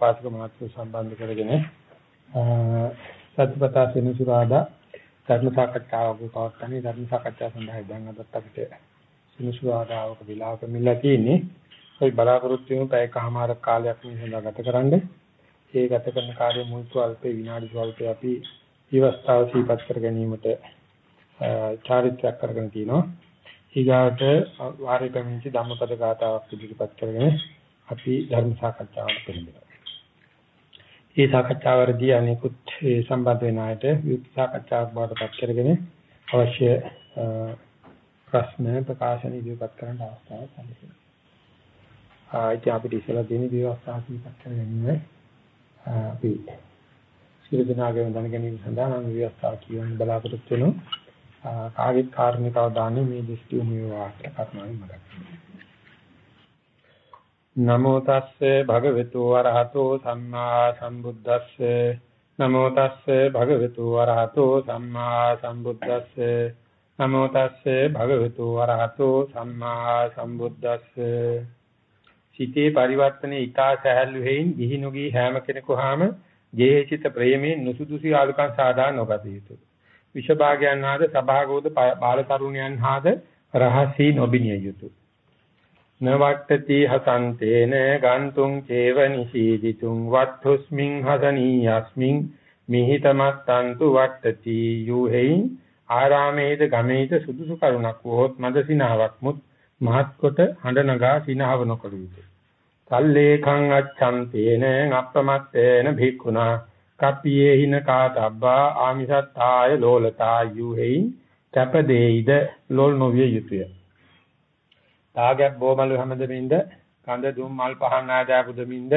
පාසක මාත්‍ර සම්බන්ධ කරගෙන සත්‍යපතා සෙනසුරාදා ධර්ම සාකච්ඡාවක් පවත්වන්නේ. ධර්ම සාකච්ඡාව සඳහා දැන් අදත් අපිට සෙනසුරාදාවක විලාප මිලලා තියෙන්නේ. අපි බලාපොරොත්තු වෙන පැයකමාර කාලයක් මේ සඳහා ගතකරනද ඒ ගත කරන කාර්ය මුල් ස්වල්පේ විනාඩි ස්වල්පේ අපි ඊවස්තාව සීපත් කර ගැනීමට චාරිත්‍රාක් කරගෙන තිනවා. ඊගාට වාරේ පැමිණිච්ච ධම්මපද ගාතාවක් ඉදිරිපත් කරගෙන අපි ධර්ම සාකච්ඡාවට පෙළඹෙනවා මේ සාකච්ඡාවවලදී අනිකුත් ඒ සම්බන්ධ වෙන අයට විත් සාකච්ඡාවක් බවට පත් කරගෙන අවශ්‍ය ප්‍රශ්න ප්‍රකාශන ඉදිරිපත් කරන්න අවස්ථාවක් සැලසෙනවා. ආයිත් අපිට ඉස්සලා දෙන විවස්ථා ඉදිරිපත් කරගන්නේ අපි සියලු දෙනාගේම දැනගැනීම සඳහා මම විවස්ථාව කියවන්න බලාපොරොත්තු වෙනවා. කාගෙත් කාර්මිකව දාන්නේ මේ දෘෂ්ටි උමිය වාක්‍ය කර්මාවෙන් මතක් කරගන්න. නමෝ තස්සේ භගවතු වරහතෝ සම්මා සම්බුද්දස්සේ. නමෝ තස්සේ භගවතු වරහතෝ සම්මා සම්බුද්දස්සේ. නමෝ තස්සේ භගවතු වරහතෝ සම්මා සම්බුද්දස්සේ. සිතේ පරිවර්තනේ ඊටා සහැල්ලු හේයින් ගිහි නොගී හැම කෙනෙකුාම ජේහිත ප්‍රේමයෙන් නුසුදුසු ආලුකම් සාදා නොගත යුතුය. විෂභාගයන් හාද සභාගෝද බාල තරුණයන් හාද රහසී නොබිනිය යුතුය. නවට්ටති හසන්තේන ගන්තුං චේව නිසීදිතුං වත්තුස්මින් හසනීයස්මින් මිහිතමත්තන්තු වට්ටති යුහෙයි ආරාමේද ගමේද සුදුසු කරුණක් වොත් මදසිනාවක් මුත් මහත් කොට හඬ නගා සිනහව නොකළ යුතුය. සල්ලේඛං අච්ඡන්තේන අප්‍රමත්තේන භික්ඛුනා කප්පියේ හින කාතබ්බා ආමිසත්තාය ලෝලතා යුහෙයි කැපදේයිද ලෝල් නොවිය යුතුය. තාගයක් බෝමලු හැමදෙමින්ද කඳ දුම් මල් පහන් ආදා පුදමින්ද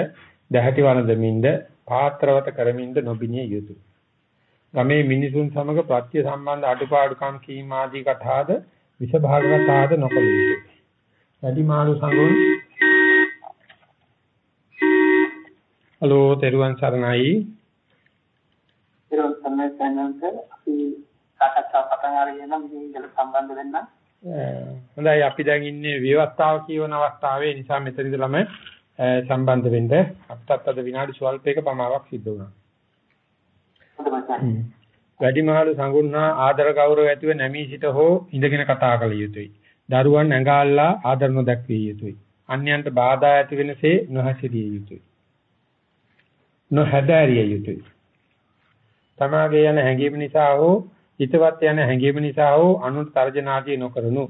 දැහැටි වනදමින්ද පාත්‍රවත කරමින්ද නොබිනිය යුතුය. ගමේ මිනිසුන් සමග ප්‍රත්‍ය සම්බන්ධ අඩුපාඩුකම් කීම ආදී කතාද විෂභාගවත් ආද නොකළ යුතුය. වැඩිමාළු සංගුණ හලෝ තෙරුවන් සරණයි. තෙරුවන් සරණයි සන්නන්ත අපි සාකච්ඡා පටන් අරගෙන මේ සම්බන්ධ වෙන්න හොඳයි අපි දැන් ඉන්නේ විවස්ථාව කියවන අවස්ථාවේ නිසා මෙතනද ළම සම්බන්ධ වෙන්න අපිටත් අද විනාඩි ස්වල්පයක පමාවක් සිද්ධ වුණා. වැඩිමහල් සංගුණා ආදර ගෞරව ඇතිව නැමී සිට හෝ ඉඳගෙන කතා කළ යුතුයි. දරුවන් ඇඟාල්ලා ආදර නොදක්විය යුතුයි. අන්‍යයන්ට බාධා ඇති වෙනසේ නොහැසිරිය යුතුයි. නොහැදෑරිය යුතුයි. තමාගේ යන හැඟීම නිසා හෝ හිතවත් යන හැඟීම නිසා හෝ අනුත් තර්ජනාදී නොකරනු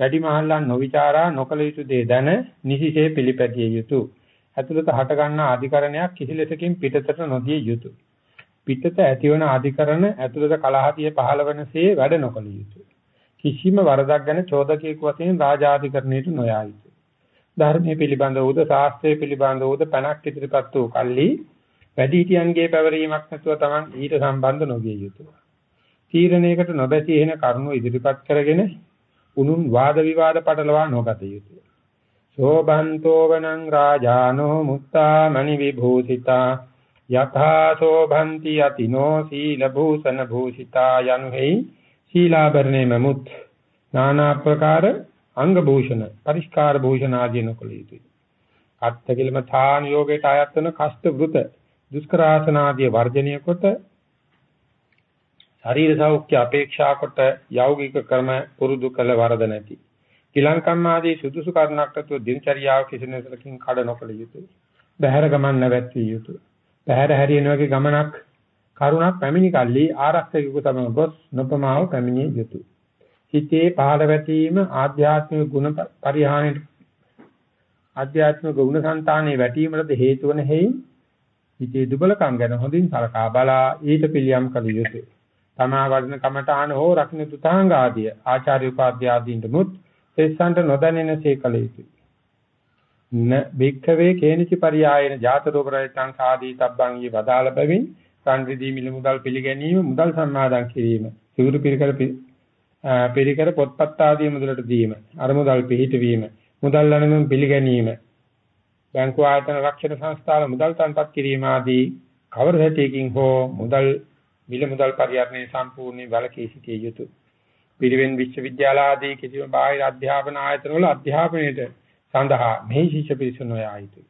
වැඩි මහල්ලන් නොවිචාරා නොකල යුතු දේ දැන නිසිසේ පිළිපැදිය යුතු. ඇතුළත හට ගන්නා අධිකරණයක් කිසි ලෙසකින් පිටතට නොදිය යුතු. පිටත ඇතිවන අධිකරණ ඇතුළත කලහතිය පහළවනසේ වැඩ නොකළ යුතු. කිසිම වරදක් ගැන චෝදකයෙකු වශයෙන් රාජාධිකරණයට නොයා යුතු. ධර්මයේ පිළිබඳ වූද ශාස්ත්‍රයේ පිළිබඳ වූද පැනක් ඉදිරිපත් වූ කල්ලි වැඩිහිටියන්ගේ පැවරීමක් නැතුව Taman ඊට සම්බන්ධ නොවිය යුතුය තීරණයකට නොබැසී එන කරුණු ඉදිරිපත් කරගෙන උනුන් වාද විවාද පටලවා නොගත යුතුය. සෝබන්තෝ වනං රාජානෝ මුත්තා මණි විභූසිතා යථා සෝභන්ති අතිනෝ සීල භූෂණ භූෂිතා යනුෙහි සීලාභරණේ මමුත් নানা ප්‍රකාර අංග භූෂණ පරිස්කාර භූෂණ ආදී නොකළ යුතුය. අත්තිකිලම ථාන යෝගයට ආයත් වන කෂ්ඨ වෘත දුෂ්කරාසන ආදී වර්ජනීය කොට ශරීර සෞඛ්‍ය අපේක්ෂා කොට යෞගික ක්‍රම පුරුදු කළ වරද නැති. කිලංකම් ආදී සුදුසු කරුණක්ටතු දිනචරියාව කිසිනෙසලකින් කඩ නොකළ යුතුය. බහැර ගමන් නැවැත්විය යුතුය. බහැර හැරියන වගේ ගමනක් කරුණක් පැමිණි කල්ලි ආරක්ෂකයෙකු තම ගොස් නොපමාව පැමිණිය යුතුය. හිතේ පහළ වැටීම ආධ්‍යාත්මික ගුණ පරිහානියට ආධ්‍යාත්මික ගුණ సంతානේ වැටීමට හේතු වන හේයින් හිතේ දුබලකම් ගැන හොඳින් සලකා බලා ඊට පිළියම් කළ යුතුය. තමා වඩන කමඨාන හෝ රක්න තුතාංග ආදිය ආචාර්ය උපාධ්‍ය ආදීන්ට මුත් එස්සන්ට නොදැනෙනසේ කල යුතුය. න බික්ඛවේ කේනිචි පරියායන ජාත රෝග රහිතං සාදී තබ්බං ඊ වදාළ බැවින් සංවිදී මිල මුදල් පිළිගැනීම මුදල් සම්මාදන් කිරීම සිවුරු පිරිකර පිරිකර පොත්පත් ආදී මුදලට දීම අර මුදල් පිළිහිටවීම මුදල් ලැබෙන පිළිගැනීම බැංකු ආයතන රක්ෂණ සංස්ථාවල මුදල් තන්පත් කිරීම ආදී කවර හැටියකින් හෝ මුදල් මිල මුදල් පරිහරණය සම්පූර්ණයෙන් වැළකී සිටිය යුතුය. පිරිවෙන් විශ්වවිද්‍යාල ආදී කිසිම බාහිර අධ්‍යාපන ආයතන වල අධ්‍යාපනයේට සඳහා මෙහි ශිෂ්‍ය පිරිසු නොයා යුතුය.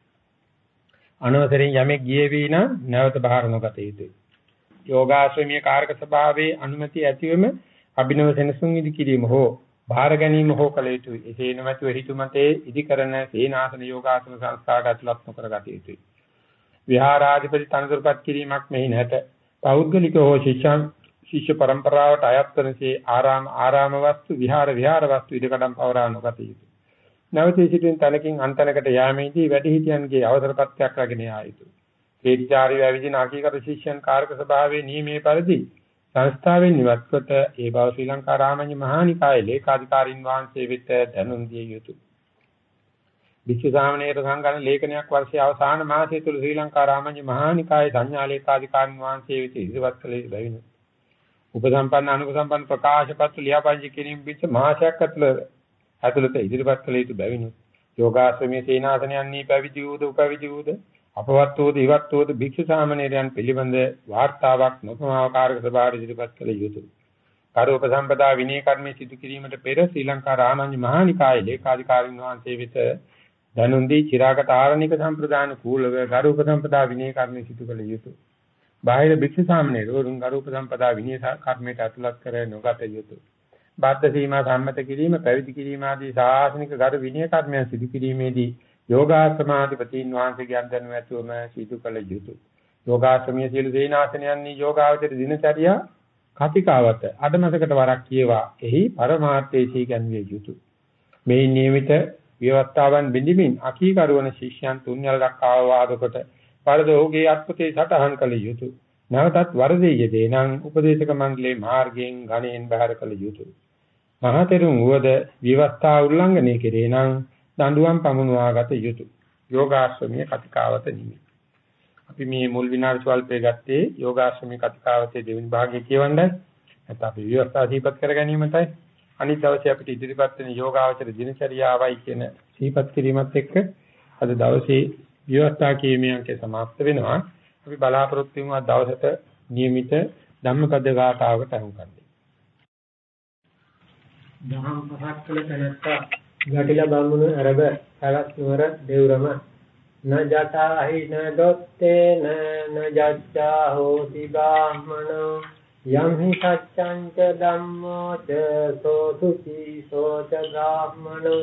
අනවසරින් යමෙක් ගියේ වී නම් නැවත බාහිර නොගත යුතුය. යෝගාශ්‍රමීය කාර්ක ස්වභාවයේ අනුමැතිය ඇතිවෙම අභිනව සෙනසුන් ඉදි කිරීම හෝ බාහිර ගැනීම හෝ කළ යුතුය. එසේ නොමැතිව හිතුමතේ ඉදි කරන සේනාසන යෝගාසන සංස්කාරات ඇතුළත් නොකර ගත යුතුය. විහාරාධිපති තනතුරුපත් කිරීමක් මෙහි නැත. පෞද්ගලික හෝ ශිෂ්‍යයන් ශිෂ්‍ය પરම්පරාවට අයත් කරනසේ ආරාම ආරාම වස්තු විහාර විහාර වස්තු ඉදකඩම් පවරා නොගත යුතුය. නැවතී සිටින තැනකින් අන්තනකට යාමේදී වැඩිහිටියන්ගේ අවසරපත්යක් රැගෙන යා යුතුය. හේතිචාරී වැවිදින අකීකර ශිෂ්‍යයන් කාර්ක ස්වභාවයේ නියමයේ පරිදි සංස්ථාවෙන් ඉවත් කොට ඒ බව ශ්‍රී ලංකා රාමඤ්ඤ මහානිකායේ ලේකාධිකාරින් වහන්සේ වෙත දැනුම් දිය යුතුය. විශ්ව සාමණේර සංගණ ලේඛනයක් වර්ෂයේ අවසාන මාසය තුල ශ්‍රී ලංකා රාමඤ්ඤ මහානිකායේ සංඥා ලේකාධිකාරින් වහන්සේ වෙත ඉදිරිපත් කළ බැවිනු. උපසම්පන්න අනුපසම්පන්න ප්‍රකාශ පත්‍ර ලියාපදිංචි කිරීම පිට මාසයක් ඇතුළත ඇතුළත ඉදිරිපත් කළ යුතු බැවිනු. යෝගාශ්‍රමයේ සේනාසනයන්හි පැවිදි වූද උපවිදි වූද අපවත් වූද ඉවත් වූද භික්ෂු සාමණේරයන් පිළිබඳ වාර්තාවක් නොසමාකාරක සභාවට ඉදිරිපත් කළ යුතුය. කාරෝප සම්පදා විනය කර්මයේ සිදු කිරීමට පෙර ශ්‍රී ලංකා රාමඤ්ඤ මහානිකායේ ලේකාධිකාරින් වහන්සේ වෙත දනුන් දී චිරාගත ආරණික සම්ප්‍රදාන කූලව කාරෝප සම්පදා විනය කර්මයේ සිදු කළ යුතුය. බාහිර භික්ෂු සාමණේරවරුන් කාරෝප සම්පදා විනය කර්මයට අතුලත් කර නොගත යුතුය. බාධ්‍ය සීමා සම්මත කිරීම පැවිදි කිරීම ආදී සාසනික ගරු විනය කර්මයන් සිදු කිරීමේදී යෝගාශ්‍රමාධිපතීන් වහන්සේගේ අන්දනුව ඇතුවම සිදු කළ යුතුය. යෝගාශ්‍රමයේ සියලු දේනාසනයන්හි යෝගාවචර දිනචරියා කතිකාවත අඩමසකට වරක් කියවා එහි පරමාර්ථයේ සීගන්විය යුතුය. මේ නියමිත ව්‍යවස්ථාවන් බිඳිමින් අකීකරුවන ශිෂ්‍යයන් තුන්වල දක්වා වාද කොට පරදෝගේ අත්පතේ සටහන් කළ යුතුය. නැවතත් වරදී යෙදේ නම් උපදේශක මණ්ඩලයේ මාර්ගයෙන් ගණයෙන් බහැර කළ යුතුය. මහතෙරුන් වුවද විවස්ථා උල්ලංඝනය කෙරේ නම් දඬුවම් පමුණවාගත යුතුය. යෝගාශ්‍රමීය කතිකාවත නිමි. අපි මේ මුල් විනාඩි ස්වල්පේ ගත්තේ යෝගාශ්‍රමීය කතිකාවතේ දෙවෙනි භාගය කියවන්නයි. නැත්නම් අපි විවස්ථා සිහිපත් කර ගැනීමටයි. අනිත් දවසේ අපිට ඉදිරිපත් වෙන යෝගාචර දිනචරියාවයි කියන සිහිපත් කිරීමත් එක්ක අද දවසේ විවස්ථා කීමේ අංකය સમાપ્ત වෙනවා. අපි බලාපොරොත්තු වෙමු අද දවසට નિયમિત ධම්මපද ගාථාවකට අහුම්කම් දෙන්න. දහම් පහක් කළ තැනැත්තා ගටිල බමුණු අරබ සලස් නුවර දෙව්රම න ජටාහි න දොත්තේන න ජච්ඡා හෝති බ්‍රාහ්මනෝ යම් හි සච්ඡං ච ධම්මෝ ච සෝතුති සෝච බ්‍රාහ්මනෝ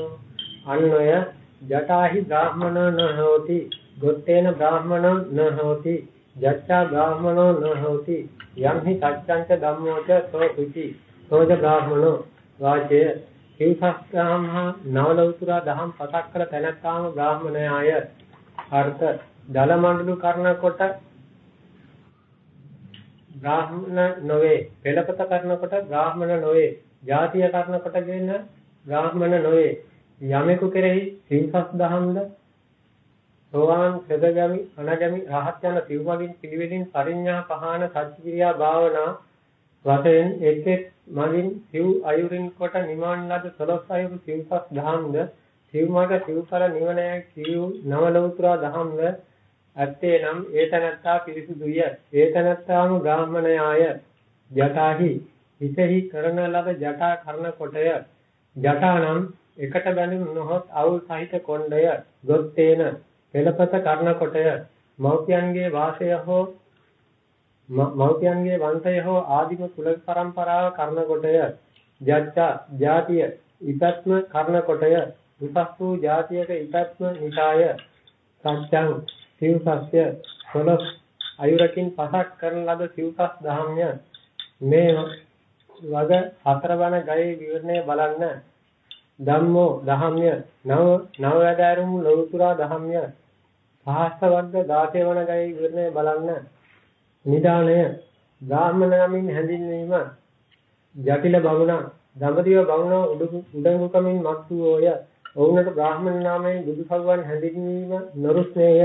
අන්වය ජටාහි බ්‍රාහ්මනෝ න හෝති ගොත්තේන බ්‍රාහ්මනෝ න හෝති ජච්ඡා බ්‍රාහ්මනෝ න හෝති යම් හි සච්ඡං ච ධම්මෝ ච සෝතුති සෝච බ්‍රාහ්මනෝ වාචය හිංසස්කාම නවලෞතුරා දහම් පතක් කළ තැනැත්තාම බ්‍රාහ්මණයාය. අර්ථ දල මණ්ඩලු කරන කොට බ්‍රාහ්මණ නොවේ. පෙළපත කරන කොට බ්‍රාහ්මණ නොවේ. ජාතිය කරන කොටගෙන බ්‍රාහ්මණ නොවේ. යමෙකු කෙරෙහි හිංසස් දහම්ද සෝවාන් සදගමි අනගමි රහත් යන සිව්මගින් පිළිවෙලින් පරිඥා පහන සත්‍චික්‍රියා භාවනා වශයෙන් එක් එක් මගින් සිව් අයුරින් කොට නිවන් ලද සලස් අයුරු සිව්පස් දහම්ද සිව් මඟ සිව්ඵල නිවනය සිව් නව ලෞතුරා දහම්ද ඇත්තේ නම් ඒතනත්තා පිරිසුදුය ඒතනත්තාම බ්‍රාහ්මණයාය ජටාහි. හිතෙහි කරන ලද ජටා කරන කොටය. ජටා නම් එකට බැඳුණු නොහොත් අවුල් සහිත කොණ්ඩය. ගොත්තේන. පෙළපත කරන කොටය. මෞපියන්ගේ වාසය හෝ මෞපියන්ගේ වංශය හෝ ආදිම කුල පරම්පරාව කරන කොටය. ජච්ඡා ජාතිය ඉපත්ම කරන කොටය. උසස් වූ ජාතියක ඉපත්ම නිකාය සත්‍යං. සිව්සස්ය සොලස් අයුරකින් පසක් කරන ලද සිව්පස් දහම්ය මේ වග හතරවන ගයේ විවරණය බලන්න. ධම්මෝ දහම්ය නව නව වැඩාරුම් ලෞතුරා දහම්ය පහස්ස වර්ග 16 වන ගයේ විවරණය බලන්න. නිදානය බ්‍රාහ්මණ නමින් හැඳින්වීම ජටිල බමුණා දඹදිව බමුණා උඩඟුකමින් මත් වූය ඔවුන්ට බ්‍රාහ්මණ නාමයෙන් බුදුසවුවන් හැඳින්වීම නොරුස්නේය.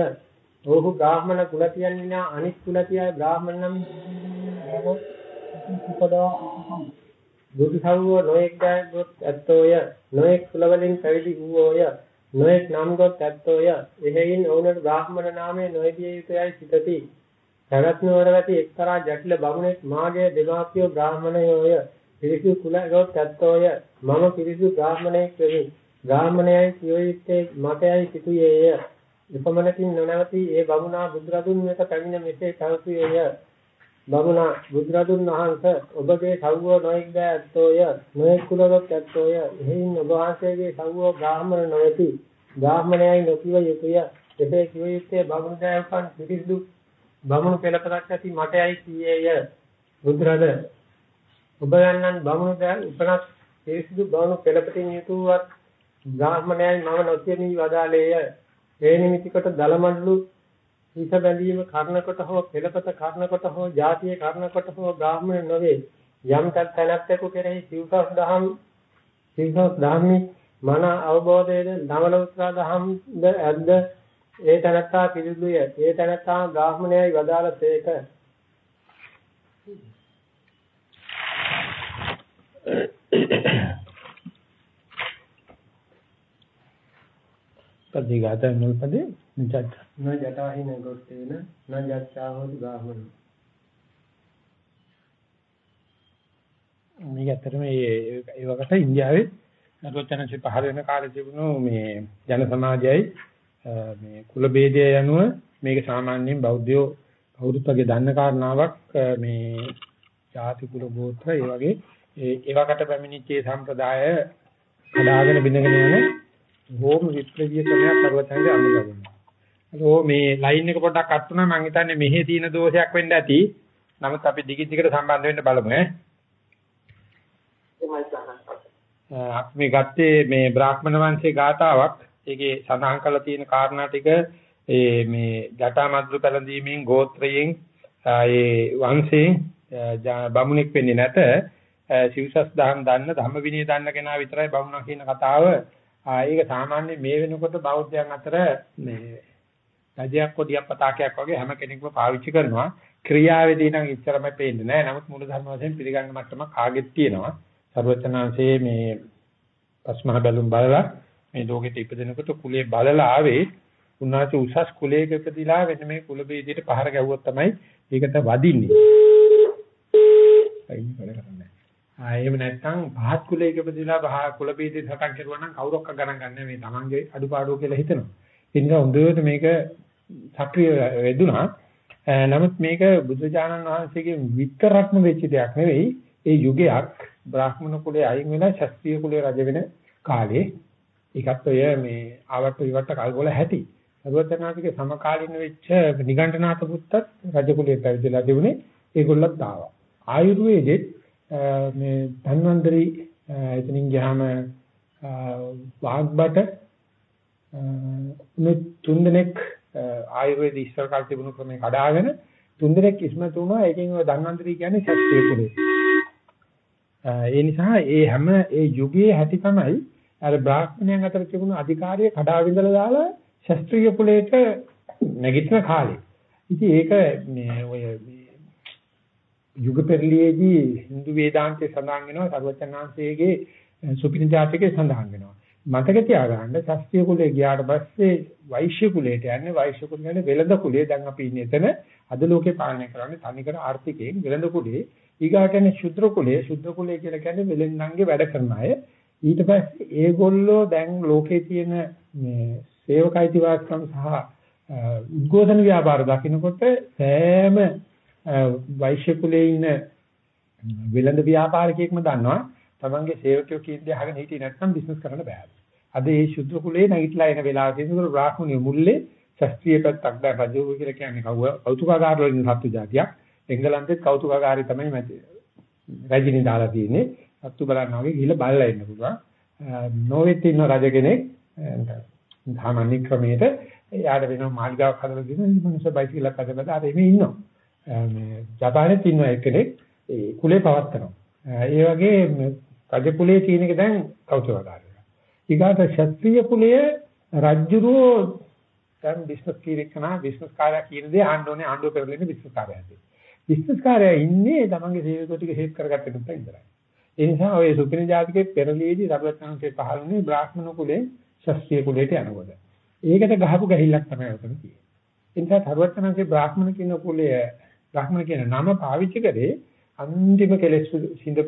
ඔහු බ්‍රාහ්මණ කුලතියන් විනා අනිත් කුලතියයි බ්‍රාහ්මණ නම් උපදවා බුදුසවුව නොඑක් ගොත් ඇත්තෝය. නොඑක් කුලවලින් පැවිදි වූෝය නොඑක් නම් ගොත් ඇත්තෝය. එහෙයින් ඔවුන්ට බ්‍රාහ්මණ නාමය නොයදිය යුතුයයි සිතති. සවැත්නුවර ඇති එක්තරා ජටිල බමුණෙක් මාගේ දෙමාපියෝ බ්‍රාහ්මණයෝය. පිරිසු කුලගොත් ඇත්තෝය. මම පිරිසු බ්‍රාහ්මණයෙක් වෙමි. බ්‍රාහ්මණයයි කියොයිත්තේ මතයයි සිටුයේය එපමණකින් නොනවති ඒ බමුණා බුදුරදුන් වෙත පැමිණ මෙසේ පැවසුවේය. බමුණා බුදුරදුන් වහන්සේ ඔබගේ සව්ව නොඑක් ද ඇත්තෝය නොඑක් කුලවත් ඇත්තෝය. එයින් ඔබ වහන්සේගේ සව්ව බ්‍රාහ්මණ නොවේති. බ්‍රාහ්මණයයි නොකිව යුතුය. එසේ කිව යුත්තේ බමුණු දයවකන් පිරිසුදු බමුණු පෙළපතක් ඇති මටයයි කීයේය. බුදුරද ඔබ යන්නන් බමුණු දය උපනස් පිරිසුදු බමුණු පෙළපතින් යුතුවත් බ්‍රාහ්මණයයි මම නොකියමි වදාළේය. ඒ නිමිතිකට දලමඩලු හිත බැඳීම කර්ණකොට හෝ පෙළපත කර්ණකොට හෝ ජාතිය කර්ණකොට හෝ බ්‍රාහ්මණ නොවේ. යම් තැනැත්තෙකු කෙරෙහි සිව්සස් දහම් සිව්සස් ධම්මි මන අවබෝධයේද නවල උත්‍රා දහම්ද ඇද්ද? ඒ තැනැත්තා පිළිදුය. ඒ තැනැත්තා බ්‍රාහ්මණයයි වදාළසේක පදේ ගාතයි මුල් පදේ නිචත් න ජටාහින ගොත්තේන න ජච්ඡා හෝති බ්‍රාහ්මණ මේක ඇත්තටම ඒ ඒ වකට ඉන්දියාවේ අරොචනසි පහළ වෙන කාලේ තිබුණු මේ ජන සමාජයයි මේ කුල ભેදය යනුව මේක සාමාන්‍යයෙන් බෞද්ධයෝ කවුරුත් වගේ දන්න කාරණාවක් මේ ජාති කුල ගෝත්‍ර ඒ වගේ ඒවකට පැමිණිච්ච සම්ප්‍රදාය කඩාගෙන බිඳගෙන යන බොහොම විප්ලවීය ක්‍රමයක් කරවතන්නේ අනුගමනය. ඒකෝ මේ ලයින් එක පොඩ්ඩක් අත් වුණා මම හිතන්නේ මෙහි තියෙන දෝෂයක් වෙන්න ඇති. නමුත් අපි දිගින් දිගට සම්බන්ධ වෙන්න බලමු ඈ. අපි මේ ගත්තේ මේ බ්‍රාහ්මණ වංශයේ ගාතාවක්. ඒකේ සඳහන් කරලා තියෙන කාරණා ටික ඒ මේ ජටා මද්දු පැලඳීමෙන් ගෝත්‍රයෙන් ඒ වංශයෙන් බමුණෙක් වෙන්නේ නැත. සිව්සස් දහම් දන්න ධම්ම විනය දන්න කෙනා විතරයි බමුණා කියන කතාව ඒක සාමාන්‍ය මේ වෙනකොට බෞද්ධයන් අතර මේ රජයක් කොඩියක් පතාකයක් වගේ හැම කෙනෙක්ම පාවිච්චි කරනවා. ක්‍රියාවේදී නම් ඉච්චරම පේන්නේ නැහැ. නමුත් මූල ධර්ම වශයෙන් පිළිගන්න මට්ටමක් ආගෙත් තියෙනවා. සර්වචනාංශයේ මේ පස්මහ බැලුම් බලලා මේ ලෝකෙට ඉපදෙනකොට කුලේ බලලා ආවේ උන්වහන්සේ උසස් කුලයක ඉපදිලා වෙන මේ කුල බේදයට පහර ගැව්වොත් තමයි ඒකට වදින්නේ. අයින් කරන්නේ. ආ එහෙම නැත්නම් පහත් කුලයක ඉපදිලා පහ කුල බේදේ සටන් කරුවා නම් කවුරක්ක ගණන් ගන්න මේ තමන්ගේ අඩුපාඩුව කියලා හිතනවා. ඒ නිසා හොඳට මේක සක්‍රිය වෙදුනා. නමුත් මේක බුදුජානන් වහන්සේගේ විතරක්ම වෙච්ච දෙයක් නෙවෙයි. ඒ යුගයක් බ්‍රාහ්මණ කුලයේ අයින් වෙලා ශාස්ත්‍රීය කුලයේ රජ වෙන කාලේ ඒකත් ඔය මේ ආවට ඉවට කල්ගොල හැටි. සර්වඥාතිගේ සමකාලීන වෙච්ච නිගණ්ඨනාත පුත්තත් රජ කුලයේ පැවිදිලා තිබුණේ ඒගොල්ලොත් ආවා. ආයුර්වේදෙත් මේ ධන්වන්තරි එතනින් ගියාම වාග්බට මේ තුන්දෙනෙක් ආයුර්වේද ඉස්සර කාලේ තිබුණු ක්‍රමේ කඩාගෙන තුන්දෙනෙක් ඉස්මතු වුණා ඒකෙන් ඔය ධන්වන්තරි කියන්නේ ශක්තිය කුලේ ඒ නිසා ඒ හැම ඒ යුගයේ හැටි තමයි අර බ්‍රාහ්මණයන් අතර තිබුණු අධිකාරිය කඩාවිඳලා දාලා ශාස්ත්‍රීය කුලයට නැගිටින කාලේ. ඉතින් ඒක මේ ඔය යුග පෙරළියේදී Hindu වේදාන්තයේ සඳහන් වෙනවා සර්වචනාංශයේගේ සුපින ජාතකයේ සඳහන් වෙනවා. මතක තියාගන්න ශාස්ත්‍රීය කුලයේ ගියාට පස්සේ වෛශ්‍ය කුලයට යන්නේ වෛශ්‍ය කුලය කියන්නේ වෙළඳ කුලය. දැන් අපි ඉන්නේ එතන අද ලෝකේ පාලනය කරන්නේ තනිකර ආර්ථිකයෙන් වෙළඳ කුලයේ. ඊගාට යන්නේ ශුද්‍ර කුලය. ශුද්‍ර කුලය කියලා කියන්නේ වෙළෙන්දන්ගේ වැඩ කරන අය. ඊට පස්සේ ඒගොල්ලෝ දැන් ලෝකේ තියෙන මේ සේවකයිති වාස්කම් සහ උද්ඝෝෂණ ව්‍යාපාර දකින්නකොට සෑම වෛශ්‍ය කුලයේ ඉන්න වෙළඳ ව්‍යාපාරිකයෙක්ම දන්නවා තමන්ගේ සේවකයෝ කියන දේ අහගෙන හිටියේ නැත්නම් බිස්නස් කරන්න බෑ. අද මේ ශුද්ධ කුලේ නැගිටලා එන වෙලාවදී නේද බ්‍රාහ්මණිය මුල්ලේ ශාස්ත්‍රීය පැත්තක් දැන් රජු කියලා කියන්නේ කවුව කෞතුකාගාර වලින් සත්තු జాතියක්. එංගලන්තෙත් කෞතුකාගාරي තමයි මැති. රජිනී දාලා තියෙන්නේ. සත්තු බලන්න වගේ ගිහිල්ලා බලලා ඉන්න පුළුවන්. නෝවෙත් ඉන්න රජ කෙනෙක් සාමාන්‍ය ක්‍රමයට එයාට වෙන මාලිගාවක් හදලා දෙන මිනිස්සු බයිසිකලයක් හදලා අර එමේ ඉන්නවා. මේ ජපානයේ ඉන්න එක්කෙනෙක් ඒ කුලේ පවත්නවා. ඒ වගේ රජ කුලයේ තියෙන එක දැන් කෞතුකාගාරය. ඊගාට ක්ෂත්‍රීය කුලයේ රජුරෝ දැන් බිස්නස් කීරකනා බිස්නස් කාර්යය කියන දේ ආණ්ඩෝනේ ආණ්ඩුව කරගෙන බිස්නස් කාර්යයයි. බිස්නස් කාර්යය ඉන්නේ තමන්ගේ සේවකයෝ ටික හේත් කරගත්ත කෙනෙක් ඉඳලා. ඒ නිසා ඔය සුපින ජාතිකේ පෙරලීදී රබත්නාංශේ පහළුනේ බ්‍රාහ්මණ කුලේ ශස්ත්‍රීය කුලයට යනකොට. ඒකට ගහපු ගහිල්ලක් තමයි උතන තියෙන්නේ. ඒ නිසා රබත්නාංශේ බ්‍රාහ්මණ කියන කුලය බ්‍රාහ්මණ කියන නම පාවිච්චි කරේ අන්තිම කෙලෙස් සිඳ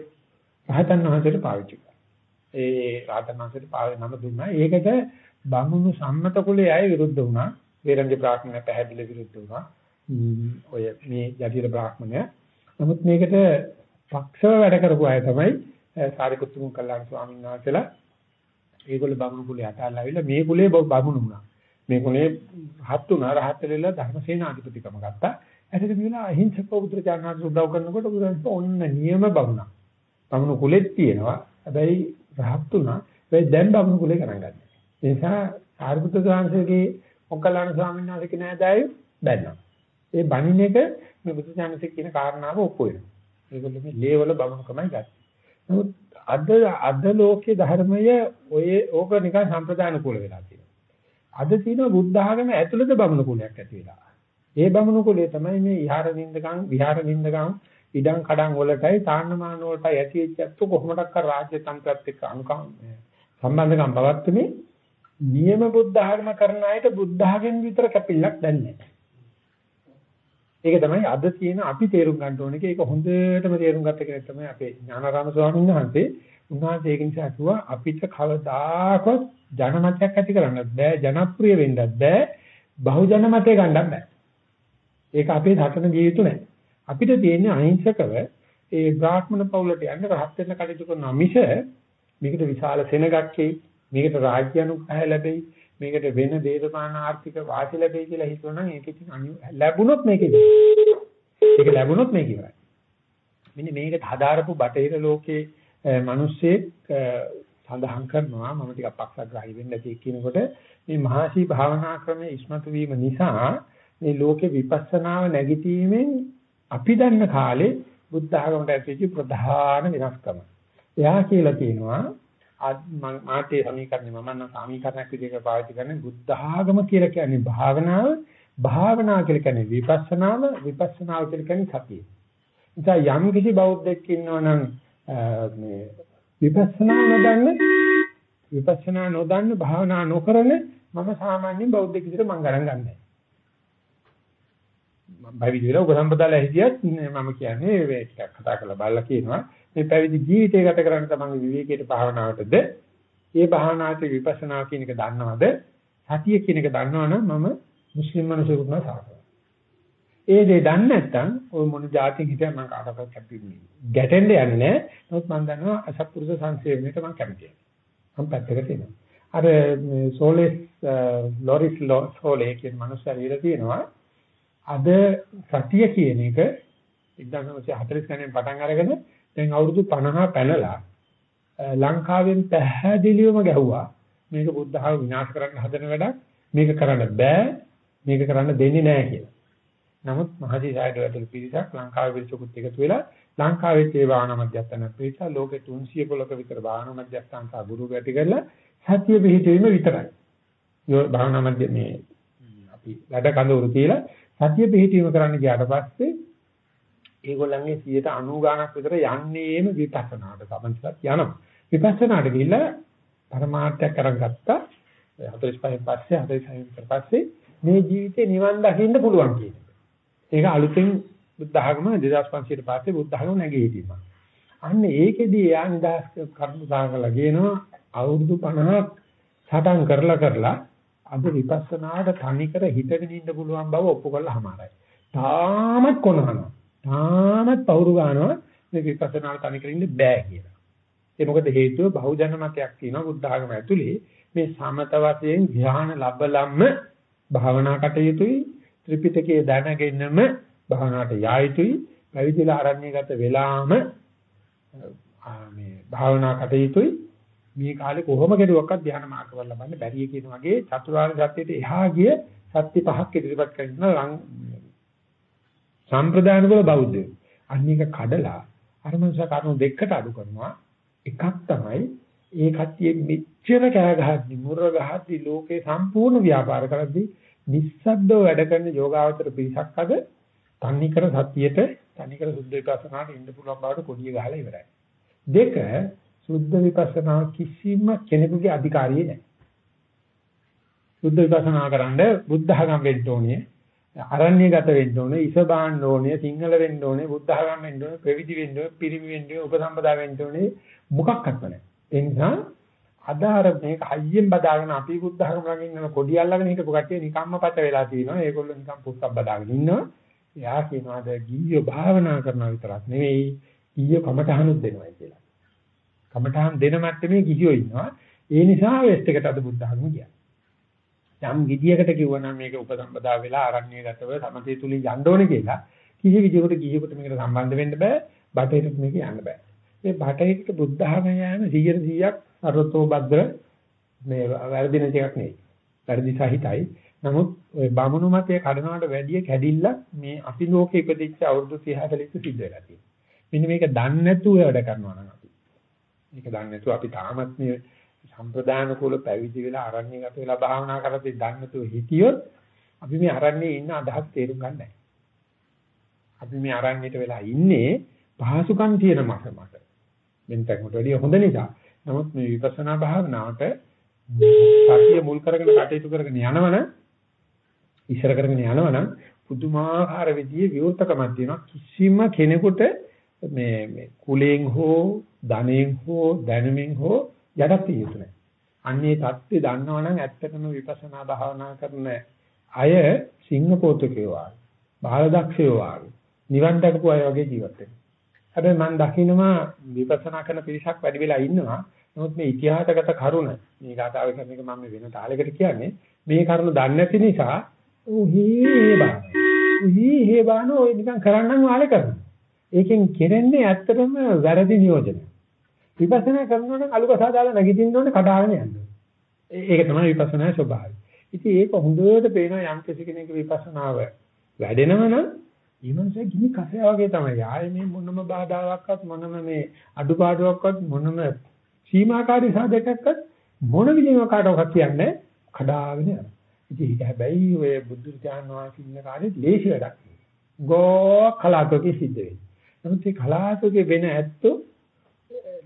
රහතන් වහන්සේට පාවිච්චි කරා. ඒ රහතන් වහන්සේට පාවිච්චි නම දුන්නා. ඒකට බමුණු සම්මත කුලයේ අය විරුද්ධ වුණා. වේරංජ බ්‍රාහ්මණය පැහැදිලි විරුද්ධ වුණා. ඔය මේ යටිර බ්‍රාහ්මණය. නමුත් මේකට පක්ෂව වැඩ කරපු අය තමයි සාරිපුත්තු මුකල්ලාන ස්වාමීන් වහන්සේලා. ඒගොල්ලෝ බමුණු කුලේ අතල්ලා ඇවිල්ලා මේ කුලේ බමුණු වුණා. මේ කුලේ රහත් වුණා රහත් වෙලා ධර්මසේනාධිපතිකම ගත්තා. ඇත්තට මේලා අහිංසක උද්දචාරණාට උදව් කරනකොට බුදුන්ස ඔන්න නියම බමුණා. බමුණු කුලෙත් තියෙනවා. හැබැයි රහත් වුණා. ඒ දැන් බමුණු කුලේ ගණන් ගන්න. ඒ නිසා සාරිපුත්‍ර ස්වාමීන්ගේ මොග්ගල්ලාන ස්වාමීන් වහන්සේ කියන ඇදයි බැන්නා. ඒ බණින එක මේ බුදුසසුනේ කියන කාරණාව ඔප්පු වෙනවා. ඒගොල්ලෝ මේ ලේවල බමුණුකමයි ගත්තේ. නමුත් අද අද ලෝකයේ ධර්මය ඔය ඕක නිකන් සම්ප්‍රදාන කුල වෙලා තියෙනවා. අද තියෙන බුද්ධ ආගම ඇතුළත බමුණු කුලයක් ඇති වෙලා. ඒ බමුණු කුලය තමයි මේ විහාර නින්දකම් විහාර නින්දකම් ඉඩම් කඩම් වලටයි තාන්නමාන වලටයි ඇති වෙච්ච අත්තු කොහොමඩක් කර රාජ්‍ය තන්ත්‍රත් එක්ක අනුකම් සම්බන්ධකම් පවත්තුනේ නියම බුද්ධ ආගම කරන අයට බුද්ධ ආගම විතර කැපිල්ලක් දැන් නැහැ. ඒක තමයි අද තියෙන අපි තේරුම් ගන්න ඕනේ ඒක හොඳටම තේරුම් ගත්ත කෙනෙක් තමයි අපේ ඥානාරාම ස්වාමීන් වහන්සේ. උන්වහන්සේ ඒක නිසා කිව්වා අපිට කවදාකවත් ජනමතයක් ඇති කරන්නත් බෑ ජනප්‍රිය වෙන්නත් බෑ බහුජන මතය ගන්නත් බෑ. ඒක අපේ සටන ගිය යුතු නැහැ. අපිට තියෙන්නේ අහිංසකව ඒ බ්‍රාහ්මණ පවුලට යන්න රහත් වෙන්න කටයුතු කරන මිස මේකට විශාල සෙනගක් මේකට රාජ්‍ය අනුග්‍රහය ලැබෙයි මේකට වෙන දේශපාලන ආර්ථික වාසි ලැබෙයි කියලා හිතුවනම් ඒක ඉතින් ලැබුණොත් මේකේ ඒක ලැබුණොත් මේක ඉවරයි. මෙන්න මේකට හදාරපු බටහිර ලෝකයේ මිනිස්සෙක් සඳහන් කරනවා මම ටිකක් පක්ෂග්‍රාහී වෙන්න ඇති කියනකොට මේ මහසි භාවනා ක්‍රමයේ ඉස්මතු වීම නිසා මේ ලෝකේ විපස්සනාව නැගිටීමෙන් අපි දන්න කාලේ බුද්ධ ආගමට ඇතිවෙච්ච ප්‍රධාන වෙනස්කම. එයා කියලා තියෙනවා මාතේ සමීකරණය මම නම් සමීකරණයක් විදිහට පාවිච්චි කරන්නේ බුද්ධ ආගම කියලා කියන්නේ භාවනාව භාවනාව කියලා කියන්නේ විපස්සනාව විපස්සනාව කියලා කියන්නේ සතිය. නිසා යම් කිසි බෞද්ධෙක් ඉන්නවනම් මේ විපස්සනා නොදන්න විපස්සනා නොදන්න භාවනා නොකරන මම සාමාන්‍යයෙන් බෞද්ධ විදිහට මම ගණන් ගන්නෑ. පැවිදි වෙලා උපසම්පදාලා හිටියත් මම කියන්නේ මේ ටිකක් කතා කරලා බලලා කියනවා. මේ පැවිදි ජීවිතය ගත කරන්න තමයි විවේකීට භාවනාවටද ඒ භාවනාවට විපස්සනා කියන එක දන්නවද? සතිය කියන එක දන්නවනම් මම මුස්ලිම් මිනිසෙකුට නම් සාකරනවා ඒ දේ දන්නේ නැත්නම් ওই මොන જાතියක හිටියත් මම කාටවත් කැපෙන්නේ ගැටෙන්න යන්නේ නැහැ. නමුත් මම දන්නවා අසත්පුරුෂ සංසේවණයට මම කැමතියි මම පැත්තකට එනවා. අර සෝලෙස් ලොරිස් සෝලේ කියන මනුස්සයා ඉර තියෙනවා. අද සතිය කියන එක 1940 ගණන් පටන් අරගෙන දැන් අවුරුදු 50 පැනලා ලංකාවෙන් පැහැදිලිවම ගැහුවා මේක බුද්ධහව විනාශ කරන්න හදන වැඩක් මේක කරන්න බෑ මේක කරන්න දෙන්නේ නැහැ කියලා. නමුත් මහජී සායද ඇතුළු පිරිසක් ලංකාවේ පිරිසකුත් එකතු වෙලා ලංකාවේ ඒ භාවනා මධ්‍යස්ථාන පිරිස ලෝකේ 300 පොලක විතර භාවනා මධ්‍යස්ථාන සහ ගුරු ගැටි කරලා සත්‍ය පිහිටීම විතරයි. යෝ භාවනා මධ්‍ය මේ අපි වැඩ කඳවුරු කියලා සත්‍ය පිහිටීම කරන්න ගියාට පස්සේ ඒගොල්ලන්ගේ 90 ගාණක් විතර යන්නේම විපස්සනාට සමන්සලත් යනවා. විපස්සනාට ගිහිල්ලා පරමාර්ථයක් අරන් ගත්තා. 45 පස්සේ 46 විතර පස්සේ මේ ජීවිතේ නිවන් දකින්න පුළුවන් කියන එක. ඒක අලුතෙන් බුද්ධ ආගම 2500 ට පස්සේ බුද්ධ ආගම නැගී හිටීම. අන්න ඒකෙදී එයා නිදහස් කර්ම සාකලා කියනවා අවුරුදු 50ක් සටන් කරලා කරලා අද විපස්සනාට තනිකර හිතගෙන ඉන්න පුළුවන් බව ඔප්පු කරලා හමාරයි. තාමත් කොනහනවා. තාමත් පවුරු ගන්නවා මේ විපස්සනාට තනිකර ඉන්න බෑ කියලා. ඒ මොකද හේතුව බහුජන මතයක් තියෙනවා බුද්ධ ආගම ඇතුලේ මේ සමත වශයෙන් ධ්‍යාන ලැබලම්ම භාවනා කටයුතුයි ත්‍රිපිටකයේ දැනගෙනම භාවනාවට යා යුතුයි පැවිදිලා ආරණ්‍යගත වෙලාම මේ භාවනා කටයුතුයි මේ කාලේ කොහොම කෙරුවක්වත් ධ්‍යාන මාර්ගවල ලබන්න බැරිය කියන වගේ චතුරාර්ය සත්‍යයට එහා ගිය සත්‍ය පහක් ඉදිරිපත් කරන සම්ප්‍රදාන වල බෞද්ධයෝ. අන්න එක කඩලා අර මනුෂ්‍ය කරුණු දෙකකට අඩු කරනවා. එකක් තමයි ඒ කට්ටිය මෙච්චර කෑ ගහද්දි මුර ගහද්දි ලෝකේ සම්පූර්ණ ව්‍යාපාර කරද්දි නිස්සද්දව වැඩ කරන යෝගාවතර පිරිසක් අද තන්නිකර සතියට තන්නිකර සුද්ධ විපස්සනාට ඉන්න පුළුවන් බවට කොඩිය ගහලා ඉවරයි. දෙක සුද්ධ විපස්සනා කිසිම කෙනෙකුගේ අධිකාරිය නැහැ. සුද්ධ විපස්සනා කරන්න බුද්ධ ධර්ම වෙන්න ඕනේ. අරණ්‍යගත වෙන්න ඕනේ, ඉස බාන්න ඕනේ, සිංහල වෙන්න ඕනේ, බුද්ධ ධර්ම වෙන්න ඕනේ, ප්‍රවිදි වෙන්න ඕනේ, පිරිමි වෙන්න ඕනේ, උපසම්පදා වෙන්න ඕනේ මොකක්වත් නැහැ. ඒ නිසා අද අර මේක හයියෙන් බදාගෙන අපි බුද්ධ ධර්ම ළඟින් ඉන්න කොඩි අල්ලගෙන හිටපු කට්ටිය නිකම්ම පත වෙලා තියෙනවා. ඒගොල්ලෝ නිකම් පුස්සක් බදාගෙන ඉන්නවා. එයා කියනවාද ගිහියෝ භාවනා කරනවා විතරක් නෙවෙයි ගිහියෝ කමටහනුත් දෙනවා කියලා. කමටහන් දෙන මට්ටමේ ගිහියෝ ඉන්නවා. ඒ නිසා වෙස්ට් එකට අද බුද්ධ ධර්ම කියන්නේ. යම් විදියකට කිව්වනම් මේක උපසම්පදා වෙලා ආරණ්‍යගතව සමතේ තුලින් යන්න ඕනේ කියලා කිසි විදියකට ගිහියෙකුට මේකට සම්බන්ධ වෙන්න බෑ. බටහිරට මේක යන්න බෑ. මේ බටහිරට බුද්ධ ධර්ම යෑම 100%ක් අරතෝ භද්‍ර මේ වැරදි නැති එකක් නෙවෙයි. වැරදි සහිතයි. නමුත් ওই බමුණු මතයේ කඩනවට වැඩිය කැඩිල්ලක් මේ අපි ලෝකෙ ඉපදිච්ච අවුරුදු 30 40 සිද්ධ වෙලා තියෙනවා. මෙන්න මේක දන්නේ නැතුව වැඩ කරනවා නම් අපි මේක දන්නේ නැතුව අපි තාමත් මේ සම්ප්‍රදාන කුල පැවිදි වෙලා අරණ්‍යගත වෙලා භාවනා කරද්දී දන්නේ නැතුව හිටියොත් අපි මේ අරණ්‍යයේ ඉන්න අදහස් තේරුම් ගන්න නැහැ. අපි මේ අරණ්‍යයට වෙලා ඉන්නේ පහසුකම් තියෙන මාසමක. මෙන්ටකට වැඩිය හොඳ නිසා. නමුත් මේ විපස්සනා භාවනාවට සතිය මුල් කරගෙන කටයුතු කරගෙන යනවනම් ඉස්සර කරගෙන යනවනම් පුදුමාකාර විදිහේ විවෘතකමක් තියෙනවා කිසිම කෙනෙකුට මේ මේ කුලයෙන් හෝ ධනෙන් හෝ දැනුමින් හෝ යටත් යුතු නැහැ. අන්නේ தත්ත්වය දන්නවනම් ඇත්තටම විපස්සනා භාවනා කරන අය සිංහපෝතකයෝ වාගේ, බාලදක්ෂයෝ වාගේ, නිවන් දක්පු අය වගේ ජීවත් වෙනවා. හැබැයි මම දකිනවා විපස්සනා කරන පිරිසක් වැඩි වෙලා ඉන්නවා. නමුත් මේ ඉතිහාසගත කරුණ මේ ගාතාව කියන එක මම වෙන තාලයකට කියන්නේ මේ කරුණ දන්නේ නැති නිසා උහි බාන. උහි හේ බාන ඔය නිකන් කරන්නම් වාලේ කරනවා. ඒකෙන් කෙරෙන්නේ ඇත්තටම වැරදි නියෝජනය. විපස්සනා කරනවා නම් අලුකසා දාලා නැගිටින්න ඕනේ කඩාගෙන යන්න. ඒක තමයි විපස්සනායේ ස්වභාවය. ඉතින් ඒක හොඳට පේනවා යම් කෙනෙක් විපස්සනාව වැඩෙනවනම් ඊමණසේ ගිනි කසය වගේ තමයි. ආයේ මේ මොනම බාධාවක්වත් මොනම මේ අඩුපාඩුවක්වත් මොනම සීමාකාරී සාධකයක්වත් මොන විදිහම කාටවත් කියන්නේ කඩාගෙන යනවා. ඉතින් ඒක හැබැයි ඔය බුදු දාන වාසී ඉන්න කාලේ ලේසි වැඩක්. ගෝ කලාතුරකින් සිද්ධ වෙන්නේ. නමුත් මේ කලාතුරකේ වෙන ඇත්තෝ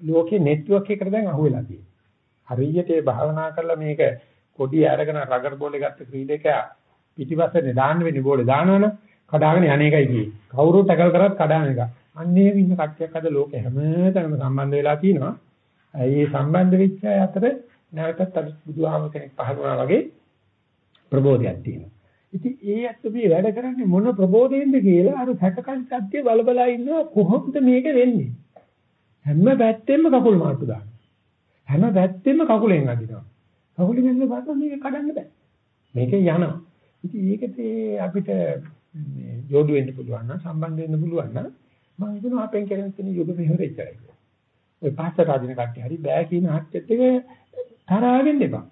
ලෝකේ නෙට්වර්ක් එකට දැන් අහුවෙලා තියෙනවා. හරියට ඒ භාවනා කරලා මේක කොඩි අරගෙන රගර් බෝලේ ගත්ත ක්‍රීඩකයා පිටිපස්සේ දාන්න වෙන්නේ බෝලේ දානවනේ කඩාගෙන යන්නේකයි කියේ. කවුරු ටැකල් කරත් කඩාන එක. අන්නේ ඉන්න කට්ටියක් අද ලෝකේ හැමතැනම සම්බන්ධ වෙලා තිනවා. ඒ සම්බන්ධ වෙච්ච අය අතර නැවතත් අද බුදුහාම කෙනෙක් පහළ වුණා වගේ ප්‍රබෝධයක් තියෙනවා. ඉතින් ඒ අත් මේ වැඩ කරන්නේ මොන ප්‍රබෝධයෙන්ද කියලා අර සැකකන් සත්‍ය බලබලා ඉන්නවා කොහොමද මේක වෙන්නේ? හැම පැත්තෙම කකුල් මාට්ටු දානවා. හැම පැත්තෙම කකුලෙන් අදිනවා. කකුලෙන් ඇදලා බලන්න මේක කඩන්න බෑ. මේක යනවා. ඉතින් ඒකට අපිට මේ යොදු වෙන්න පුළුවන් නම් සම්බන්ධ වෙන්න පුළුවන් නම් මම හිතනවා අපෙන් කරගෙන තියෙන යුග මෙහෙවර ඉච්චරයි. ඔය පාස්තර රාජින කට්ටිය හරි බෑ කියන හත්ෙත් එක තරහාවෙන්න එපා.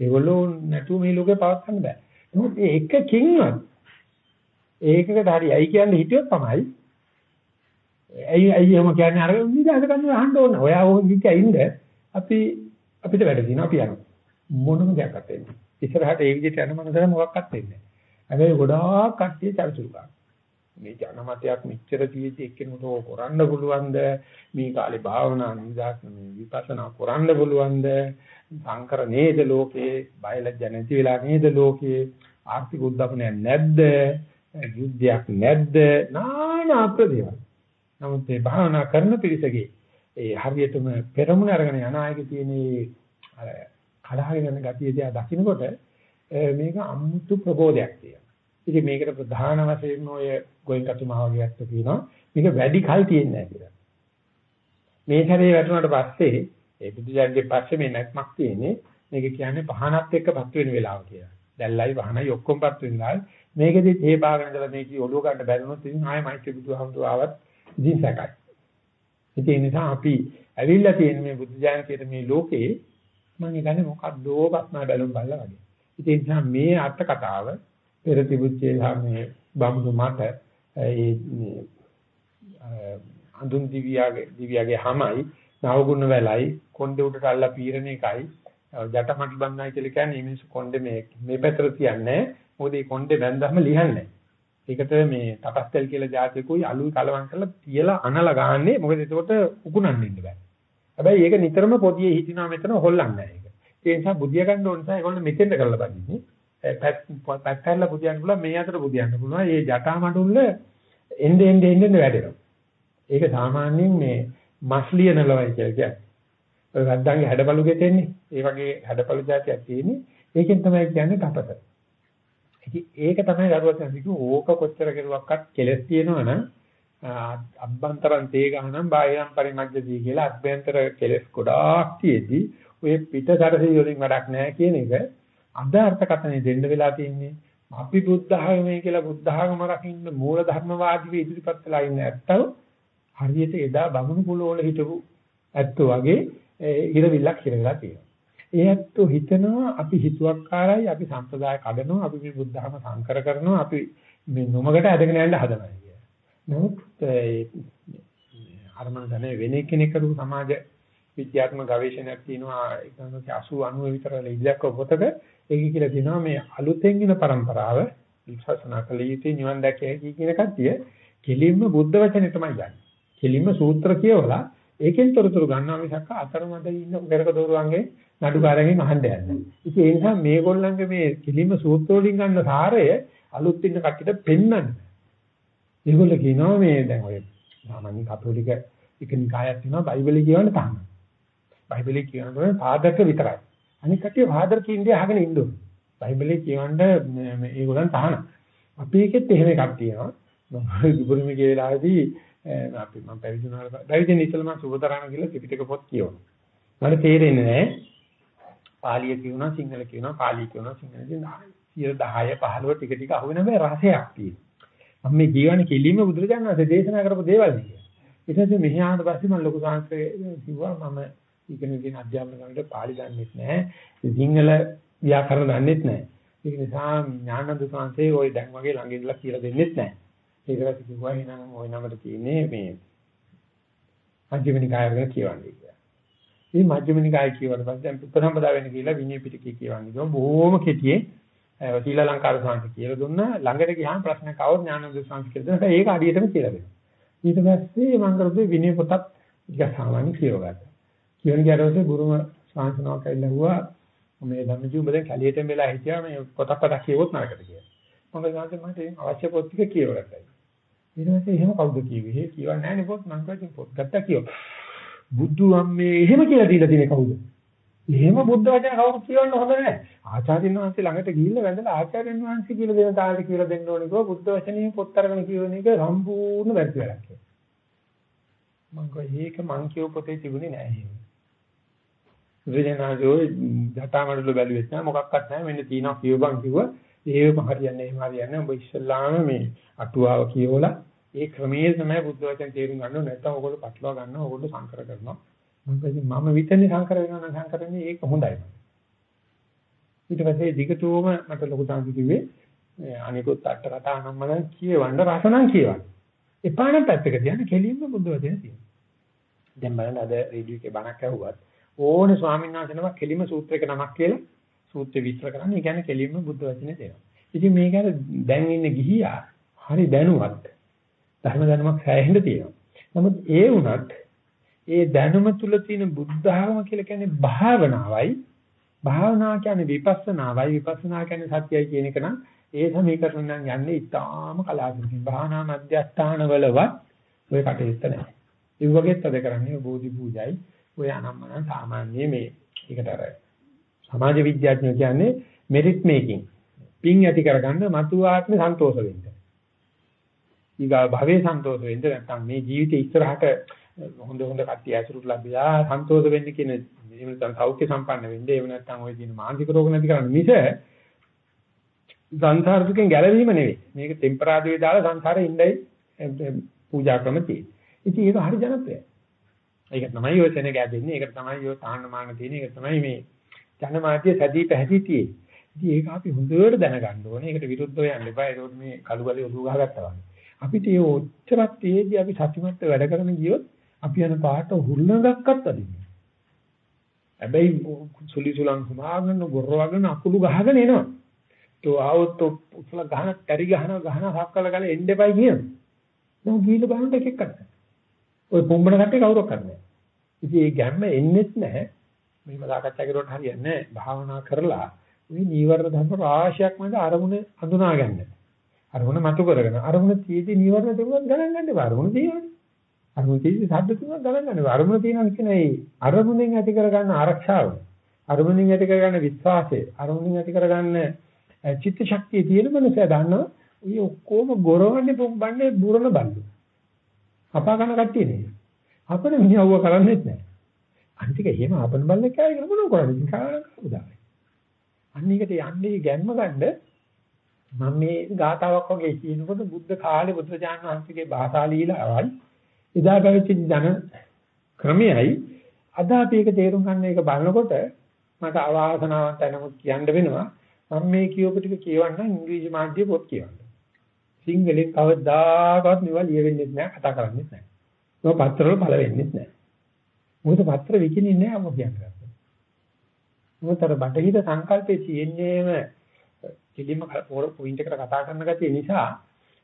ඒගොල්ලෝ නැතු මේ ලෝකේ පවත්න්න බෑ. නමුත් ඒ එකකින්වත් ඒකකට හරි ඇයි කියන්නේ හිටියොත් තමයි ඇයි ඇයි එහෙම කියන්නේ අර නිදාස ගන්න අහන්න ඕන. ඔයා ඕක කිච්චා ඉන්න අපි අපිට වැඩ දිනවා අපි යනවා. මොනම දෙයක් අත්දෙන්නේ. ඉස්සරහට ඒ විදිහට යන මනසට මොකක්වත් වෙන්නේ නැහැ. හැබැයි ගොඩාක් කට්ටිය චරිචුරු ගන්න. මේ ජනමතයක් මෙච්චර තියෙද්දි එක්කෙනෙකුට ඕක කරන්න පුළුවන්ද? මේ කාලේ භාවනා නිදාස් මේ විපස්සනා කරන්න පුළුවන්ද? සංකර නේද ලෝකේ? බයලජ්ජ නැති වෙලා නේද ලෝකේ? ආර්ථික උද්දපනයක් නැද්ද? යුද්ධයක් නැද්ද? නානා ප්‍රදේවල්. නමුත් මේ භාවනා කරන පිරිසගේ ඒ හරියටම පෙරමුණ අරගෙන යන ආයක තියෙන අර කලහගෙන යන ගතිය දිහා දකින්නකොට මේක අමුතු ප්‍රබෝධයක් තියෙනවා. ඉතින් මේකට ප්‍රධාන වශයෙන් ඔය ගෝයන්කතු මහවගයත් කියනවා මේක වැඩි කල් තියෙන්නේ නැහැ කියලා. මේ හැරේ වැටුණාට පස්සේ ඒ බුදුජානකගේ පස්සේ මේ නැත්මක් තියෙන්නේ මේක කියන්නේ පහනත් එක්ක පත් වෙන වෙලාව කියලා. දැල්ලයි වහනයි ඔක්කොම පත් වෙනවා. මේකෙදි ඒ භාගන ඉඳලා මේක ඔලුව ගන්න බැරිනොත් ඉතින් ආයෙ මෛත්‍රී බුදුහමතුව ආවත් ඉතින් සැකයි. ඒ නිසා අපි ඇවිල්ලා තියෙන මේ බුද්ධ ඥානකයේ මේ ලෝකේ මම කියන්නේ මොකක්දෝ පස්නා බැලුම් බලලා වගේ. ඒ නිසා මේ අර්ථ කතාව පෙර තිබුච්චේ මේ බමුණු මට ඒ අඳුන් දිවියාගේ දිවියාගේ හැමයි නවගුණ වෙලයි කොණ්ඩේ උඩට අල්ලා පීරණ එකයි ජටමඩල් බන්නයි කියලා කියන්නේ මේ මිනිස්සු කොණ්ඩේ මේ මේ පැත්තට තියන්නේ මොකද මේ කොණ්ඩේ බැඳගම ලියන්නේ ඒකට මේ තපස්තල් කියලා જાතිකුයි අලුයි කලවම් කරලා තියලා අනලා ගහන්නේ මොකද එතකොට උකුණන්න ඉන්න බෑ. හැබැයි ඒක නිතරම පොදියේ හිටිනවා මෙතන හොල්ලන්නේ නැහැ ඒක. ඒ නිසා බුදිය ගන්න ඕන නිසා ඒගොල්ලෝ මෙතෙන්ද කරලා බඳින්නේ. පැත්තැල්ල බුදියන්න පුළුවන් මේ අතට බුදියන්න පුළුවන්. මේ ජටා මඩුල්ල එnde end end end වැඩෙනවා. ඒක සාමාන්‍යයෙන් මේ මස්ලියන ලවයි කියලා කියන්නේ. ඔය වැද්දාගේ හැඩබලු ගෙතෙන්නේ. ඒ වගේ හැඩබලු જાතියක් තියෙන්නේ. ඒකෙන් තමයි කියන්නේ තපස. ඉතින් ඒක තමයි දරුවත් කිව්ව ඕක කොච්චර කෙරුවක්වත් කෙලස් තියෙනවනම් අභ්‍යන්තරං තේ ගහනම් බාහිරම් පරිමජ්ජදී කියලා අභ්‍යන්තර කෙලස් ගොඩාක් තියෙදි ඔය පිට සරසී වලින් වැඩක් නැහැ කියන එක අද අර්ථකථනය දෙන්න වෙලා තියෙන්නේ අපි බුද්ධ ආගමේ කියලා බුද්ධ ආගම රකින්න මූල ධර්මවාදීව ඉදිරිපත් වෙලා ඉන්න ඇත්තව හරියට එදා බමුණු කුල වල හිටපු ඇත්තෝ වගේ ඉරවිල්ලක් හිරලා තියෙනවා. ඒ ඇත්තෝ හිතනවා අපි හිතුවක්කාරයි අපි සම්ප්‍රදාය කඩනවා අපි මේ බුද්ධ ධර්ම සංකර කරනවා අපි මේ නොමකට ඇදගෙන යන්න හදනවා කියලා. නමුත් අරමන දනේ වෙන කෙනෙක් කරු සමාජ විද්‍යාත්මක ගවේෂණයක් තියෙනවා 1980 90 විතර ඉලක්ක පොතක ඒක කියලා කියනවා මේ අලුතෙන් එන પરම්පරාව විපස්සනා කළ යුතු නිවන් දැකිය හැකි කියන කට්ටිය කෙලින්ම බුද්ධ වචනේ තමයි යන්නේ. කෙලින්ම සූත්‍ර කියවලා ඒකෙන් තොරතුරු ගන්නවා මිසක් අතරමැද ඉන්න පෙරක දෝරුවන්ගේ නඩුකාරයෙන් අහන්න යන්නේ. ඉතින් ඒ නිසා මේගොල්ලන්ගේ මේ කෙලින්ම සූත්‍ර වලින් ගන්න සාරය අලුත් ඉන්න කට්ටියට පෙන්වන්න. මේගොල්ලෝ කියනවා මේ දැන් ඔය සාමාන්‍ය කතෝලික එක නිකායක් තියෙනවා බයිබලෙ කියවන්න තාම. බයිබලෙ කියනකොට පාදක විතරයි. අනික කටිය ෆාදර් කින්ඩේ අහගෙන ඉන්න ඕනේ. බයිබලේ කියවන්න මේ ඒගොල්ලන් තහන. අපි එකෙත් එහෙම එකක් තියෙනවා. මම දුබුරුමේ ගිය වෙලාවේදී අපි මම පැවිදි වුණාට පැවිදි ඉස්සෙල්ලා මම සුබතරාණ කියලා ත්‍රිපිටක පොත් කියවනවා. මට තේරෙන්නේ නැහැ. පාලිය කියනවා සිංහල කියනවා පාලි කියනවා සිංහල කියනවා 10 15 ටික ටික අහුවෙන මේ රසයක් තියෙනවා. මම මේ ජීවන කෙලින්ම බුදුරජාණන් වහන්සේ දේශනා කරපු දේවල් නේ. ඊට පස්සේ මෙහි ආනට පස්සේ මම ලොකු සංස්කෘතිය කිව්වා මම ඉගෙන ගන්න අධ්‍යාපන කරනකොට පාලි දන්නෙත් නැහැ. සිංහල ව්‍යාකරණ දන්නෙත් නැහැ. ඒක නිසා ඥානන්ද සාංශේ ওই දැන් වගේ ළඟ ඉඳලා කියලා දෙන්නෙත් නැහැ. ඊට පස්සේ කිව්වා එහෙනම් ওই නමට තියෙන්නේ මේ මජ්ක්‍ධිමනිකාය කියලා කියවන්නේ කියලා. මේ මජ්ක්‍ධිමනිකාය කියවට පස්සේ දැන් උපසම්පදා වෙන්න කියලා විනය පිටකේ කියවන්නේ. ඒක බොහොම කෙටියෙන් ශ්‍රී ලංකාර සංස්කෘතිය කියලා දුන්නා. ළඟට ගියාම ප්‍රශ්න කවෝ ඥානන්ද සංස්කෘතිය දුන්නා. ඒක අඩියටම කියලා දෙනවා. ඊට පස්සේ මම කරපු විනය පොතත් ටික සාමාන්‍ය කියවගත්තා. කියන ගැටවසේ ගුරුම ශාන්තනාවක් ඇවිල්ලා මේ ළමජි උඹ දැන් කැලියටම වෙලා හිටියා මේ පොතක් පතක් කියවොත් නරකට කියලා. මම ගාන්තේ මට අවශ්‍ය පොත් ටික කියවගත්තා. ඊට පස්සේ එහෙම කවුද කිව්වේ? එහෙ කියවන්නේ නැහැ නේ පොත් මං කිව්වා පොත් ගත්තා කියව. බුදු අම්මේ එහෙම කියලා දීලා තියෙන්නේ කවුද? එහෙම බුද්ධ වචන කවුරුත් කියවන්න හොඳ නැහැ. ආචාර්යන් වහන්සේ ළඟට ගිහිල්ලා වැඳලා ආචාර්යන් වහන්සේ කියලා දෙන තාලට කියලා දෙන්න ඕනේ කිව්වා බුද්ධ වචනේ පොත් අරගෙන කියවන එක සම්පූර්ණ වැරදි වැඩක් කියලා. මං කිව්වා ඒක මං කියව පොතේ තිබුණේ නැහැ එහෙම. විදේනාජෝ දතාමඩල බැලුවෙත් නෑ මොකක්වත් නෑ මෙන්න තියෙනවා කියවපන් කිව්වා ඒකම හරියන්නේ එහෙම හරියන්නේ උඹ ඉස්සල්ලාම මේ අටුවාව කියවලා ඒ ක්‍රමයේ තමයි බුද්ධ වචන තේරුම් ගන්න ඕනේ. නැත්නම් ඔයගොල්ලෝ පටලවා ගන්නවා ඔයගොල්ලෝ සංකර කරනවා. මම මම විතරනේ සංකර වෙනවා නම් සංකර වෙන්නේ ඒක හොඳයි. ඊට පස්සේ දිගටම මට ලොකු තාන්ති කිව්වේ අනිකුත් අට කතා නම් මම කියවන්න රසනම් කියවන්න. එපා නම් පැත්තක තියන්න. කෙලින්ම බුද්ධ වචනේ තියෙනවා. දැන් බලන්න අද රේඩියෝ එකේ බණක් ඇහුවත් ඕනේ ස්වාමීන් වහන්සේ නමක් කෙලිම සූත්‍රයක නමක් කියලා සූත්‍රය විස්තර කරන්නේ. ඒ කියන්නේ කෙලින්ම බුද්ධ වචනේ දෙනවා. ඉතින් මේක අර දැන් ඉන්නේ ගිහියා හරි දැනුවත් ධර්ම දැනුමක් හැයෙන්න තියෙනවා. නමුත් ඒ වුණත් ඒ දැනුම තුල තියෙන බුද්ධාගම කියලා කියන්නේ භාවනාවයි. භාවනාව කියන්නේ විපස්සනාවයි. විපස්සනා කියන්නේ සත්‍යයි කියන එක නම් ඒ සමීකරණ නම් යන්නේ ඊටාම කලාතුරකින්. භාවනා මධ්‍යස්ථානවලවත් ඔය කටයුත්ත නැහැ. ඒ වගේත් අද කරන්නේ බෝධි පූජායි ඔය අනම්මන සාමාන්‍ය මේ ඒකට අර සමාජ විද්‍යාඥයෝ කියන්නේ මෙරිට් මේකින් පින් ඇති කරගන්න මතු ආත්මේ සන්තෝෂ වෙන්න. ඊගා භවයේ සන්තෝෂ වෙන්න නැත්නම් මේ ජීවිතේ ඉස්සරහට හොඳ හොඳ කට්ටිය ඇසුරු ලැබිලා සන්තෝෂ වෙන්න කියන එහෙම නැත්නම් සෞඛ්‍ය සම්පන්න වෙන්න එහෙම නැත්නම් ওই දින මානසික රෝග නැති කරන්න මිස සංසාර දුකෙන් ගැලවීම නෙවෙයි. මේක ටෙම්පරාදුවේ දාලා සංසාරේ ඉඳයි පූජා ක්‍රම තියෙන්නේ. ඉතින් ඒක හරි ජනප්‍රියයි. ඒක තමයි ඔය සෙනග ඇදෙන්නේ. ඒක තමයි ඔය තාන්න මාන තියෙන්නේ. ඒක තමයි මේ ජනමාධ්‍ය සැදී පැහැදී තියෙන්නේ. ඉතින් ඒක අපි හොඳට දැනගන්න ඕනේ. ඒකට විරුද්ධව යන්න එපා. ඒකෝට මේ කළු ගලේ ඔලුව ගහගත්තා වගේ. අපිට ඒ ඔච්චරක් තියේදී අපි සතුටුමත් වැඩ කරන ගියොත් අපි යන පාට හුල්ලඟක්වත් අදින්නේ. හැබැයි සුලි සුලං සමාගන්න ගොරවගෙන අකුළු ගහගෙන එනවා. તો ආවොත් උසල ගහන, තරි ගහන, ගහන හක්කල ගල එන්න එපයි කියනවා. දැන් ගිහිල්ලා බලන්න එකෙක් කරන්නේ. ඔය පොම්බන කට්ටිය කවුරක් කරන්නේ. ඉතින් ඒ ගැම්ම එන්නේත් නැහැ. මේව සාකච්ඡා කරුවට හරියන්නේ නැහැ. භාවනා කරලා මේ නීවරණ ධර්ම රාශියක් මැද අරමුණ හඳුනා ගන්න. අරමුණ මතු කරගෙන අරමුණ තියේදී නීවරණ තිබුණත් ගණන් ගන්න එපා. අරමුණ තියෙන්නේ. අරමුණ තියෙදි ශබ්ද තුනක් ගණන් ගන්නවා. අරමුණ තියෙනවා කියන ඒ අරමුණෙන් ඇති කරගන්න ආරක්ෂාව. අරමුණෙන් ඇති කරගන්න විශ්වාසය. අරමුණෙන් ඇති කරගන්න චිත්ත ශක්තිය තියෙන මනසයා දන්නවා. මේ ඔක්කොම ගොරවන්නේ පොම්බන්නේ බුරණ බල්ලු. අපා ගන්න කට්ටිය නේ. අපිට මිනිහව කරන්නේත් නැහැ. අන්තික එහෙම අපන බල්ලෙක් ආයෙ මොනව කරන්නේ? ඉතින් කාරණා කවුදායි. අන්න එකට යන්නේ ගැන්ම ගන්න මම මේ ගාතාවක් වගේ කියනකොට බුද්ධ කාලේ බුදුරජාණන් වහන්සේගේ භාෂා ලීලාවයි එදා පැවති ජන ක්‍රමයයි අද අපි ඒක තේරුම් ගන්න එක බලනකොට මට අවාසනාවන්ත නමුත් කියන්න වෙනවා මම මේ කියවපු ටික කියවන්න ඉංග්‍රීසි මාධ්‍ය පොත් කියවන්න. සිංහලෙන් කවදාකවත් මේවා ලියවෙන්නේ නැහැ කතා කරන්නේ නැහැ. මේවා පත්‍රවල පළ වෙන්නේ නැහැ. මොකද පත්‍ර විකිනේ නැහැ අම කියන්නේ. මොකටද බටහිර සංකල්පයේ තියෙන්නේම කෙලින්ම පොයින්ට් එකට කතා කරන ගැතිය නිසා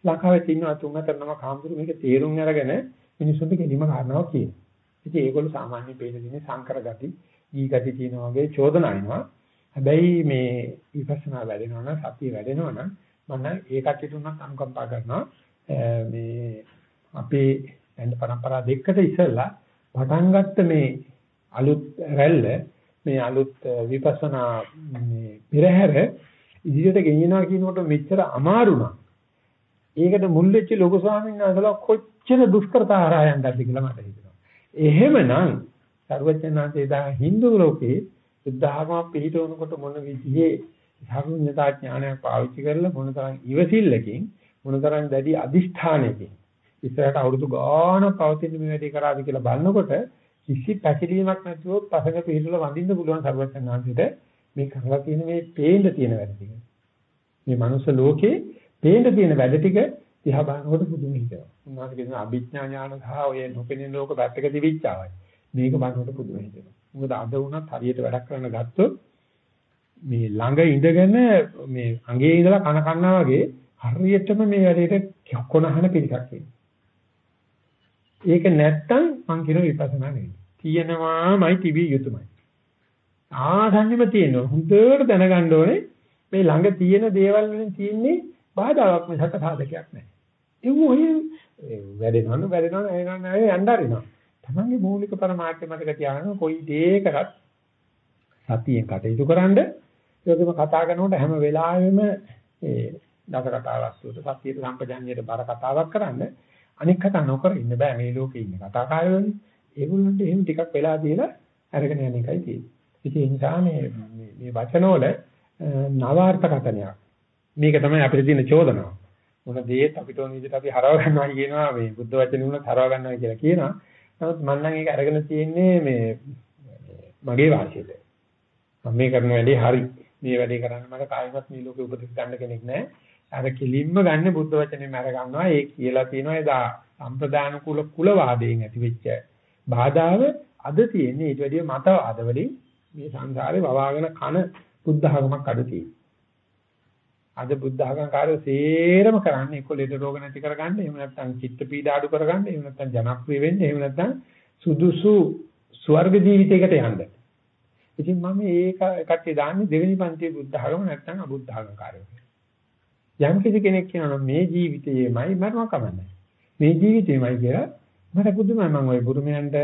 ලංකාවේ තියෙන තුන් හතර නම කාමතුරු මේක තේරුම් අරගෙන මිනිස්සුන්ට කෙලින්ම කාරණාවක් කියනවා. ඉතින් ඒගොල්ලෝ සාමාන්‍ය පේන දිනේ සංකර ගති, දී ගති තියෙන වගේ චෝදනා එනවා. හැබැයි මේ විපස්සනා වැඩෙනවා නම් සතිය වැඩෙනවා නම් මම ඒ කට්ටියට උනත් අනුකම්පා කරනවා. මේ අපේ දැන් પરම්පරා දෙකකට ඉස්සෙල්ලා පටන් ගත්ත මේ අලුත් රැල්ල මේ අලුත් විපස්සනා මේ පෙරහැර ඉදිරියට ගෙනියනවා කියනකොට මෙච්චර අමාරු නම් ඒකට මුල් වෙච්ච ලොකු ස්වාමීන් වහන්සේලා කොච්චර දුෂ්කරතා හරහා යන්නද කියලා මට හිතෙනවා. එහෙමනම් සර්වඥාන්සේ දා Hindu ලෝකේ බුද්ධ학ම පිළිටවනකොට මොන විදිහේ ධර්මඥතා ඥානයක් පාවිච්චි කරලා මොන තරම් ඉවසිල්ලකින් මොන තරම් දැඩි අදිෂ්ඨානයකින් ඉස්සරහට අවුරුදු ගාණක් පවතින මේ වැඩේ කරාද කියලා බලනකොට කිසි පැකිලීමක් නැතුව පසඟ පිළිතුර වඳින්න පුළුවන් සර්වඥාන්සේට මේ කරලා තියෙන මේ පේන්න තියෙන වැඩ ටික. මේ මනුස්ස ලෝකේ පේන්න තියෙන වැඩ ටික දිහා බලනකොට පුදුම හිතෙනවා. උන්වහන්සේ කියන අභිඥා ඥාන සහ ඔය නොපෙනෙන ලෝක පැත්තක දිවිච්චාවයි. මේක බලනකොට පුදුම හිතෙනවා. මොකද අද වුණත් හරියට වැඩක් කරන්න ගත්තොත් මේ ළඟ ඉඳගෙන මේ අඟේ ඉඳලා කන කන්නා වගේ හරියටම මේ වැඩේට කොනහන පිළිකක් වෙනවා. ඒක නැත්තම් මං කියන විපස්සනා නෙවෙයි. තියෙනවාමයි තිබිය යුතුමයි. ආසන්නෙම තියෙනවා. හොඳට දැනගන්න ඕනේ මේ ළඟ තියෙන දේවල් වලින් තියෙන්නේ බාධාවක් මිසක සාධකයක් නැහැ. ඒ මොහේ වැඩෙනවන වැඩෙනවන එනවන යන්න අරිනවා. තමන්ගේ මූලික පරමාර්ථය මතක තියාගන්න කොයි දේ කරත් සතියෙන් කටයුතු කරන්ඩ ඒකම කතා කරනකොට හැම වෙලාවෙම ඒ දස කතා වස්තුවට සතියට සම්පජන්ණයට බර කතාවක් කරන්න අනික් කතා නොකර ඉන්න බෑ මේ ලෝකේ ඉන්න කතාකාරයෝනේ ඒගොල්ලන්ට එහෙම ටිකක් වෙලා දීලා අරගෙන යන එකයි තියෙන්නේ. ඉතින් ඒ නිසා මේ මේ වචනවල නවාර්ථකතනයක්. මේක තමයි අපිට තියෙන චෝදනාව. මොන දේත් අපිට ඕන විදිහට අපි හරව ගන්නවා කියනවා මේ බුද්ධ වචනේ උනත් හරව ගන්නවා කියලා කියනවා. නමුත් මම නම් ඒක අරගෙන තියෙන්නේ මේ මගේ වාසියට. මම මේ කරන වැඩේ හරි. මේ වැඩේ කරන්න මට කායිමත් මේ ලෝකේ උපදෙස් ගන්න කෙනෙක් නැහැ. අර කිලින්ම ගන්න බුද්ධ වචනේම අර ගන්නවා. ඒ කියලා තියෙනවා එදා සම්ප්‍රදාන කුල කුලවාදයෙන් ඇතිවෙච්ච බාධාව අද තියෙන්නේ ඊට වැඩිය මතවාද වලින් මේ සංසාරේ වවාගෙන කන බුද්ධ ආගමක් අඩු තියෙනවා. අද බුද්ධ ආගම කාර්ය සේරම කරන්නේ එක්ක ලෙඩ රෝග නැති කරගන්න, එහෙම නැත්නම් චිත්ත පීඩා අඩු කරගන්න, එහෙම නැත්නම් ජනප්‍රිය වෙන්න, එහෙම නැත්නම් සුදුසු ස්වර්ග ජීවිතයකට යන්න. ඉතින් මම ඒක කට්ටිය දාන්නේ දෙවෙනි පන්තියේ බුද්ධ ආගම නැත්නම් අබුද්ධ ආගම කාර්යය. යම් කිසි කෙනෙක් කියනවා මේ ජීවිතයේමයි මරණ කමන්නේ. මේ ජීවිතේමයි කියලා මට පුදුමයි මම ওই බුරුමයන්ට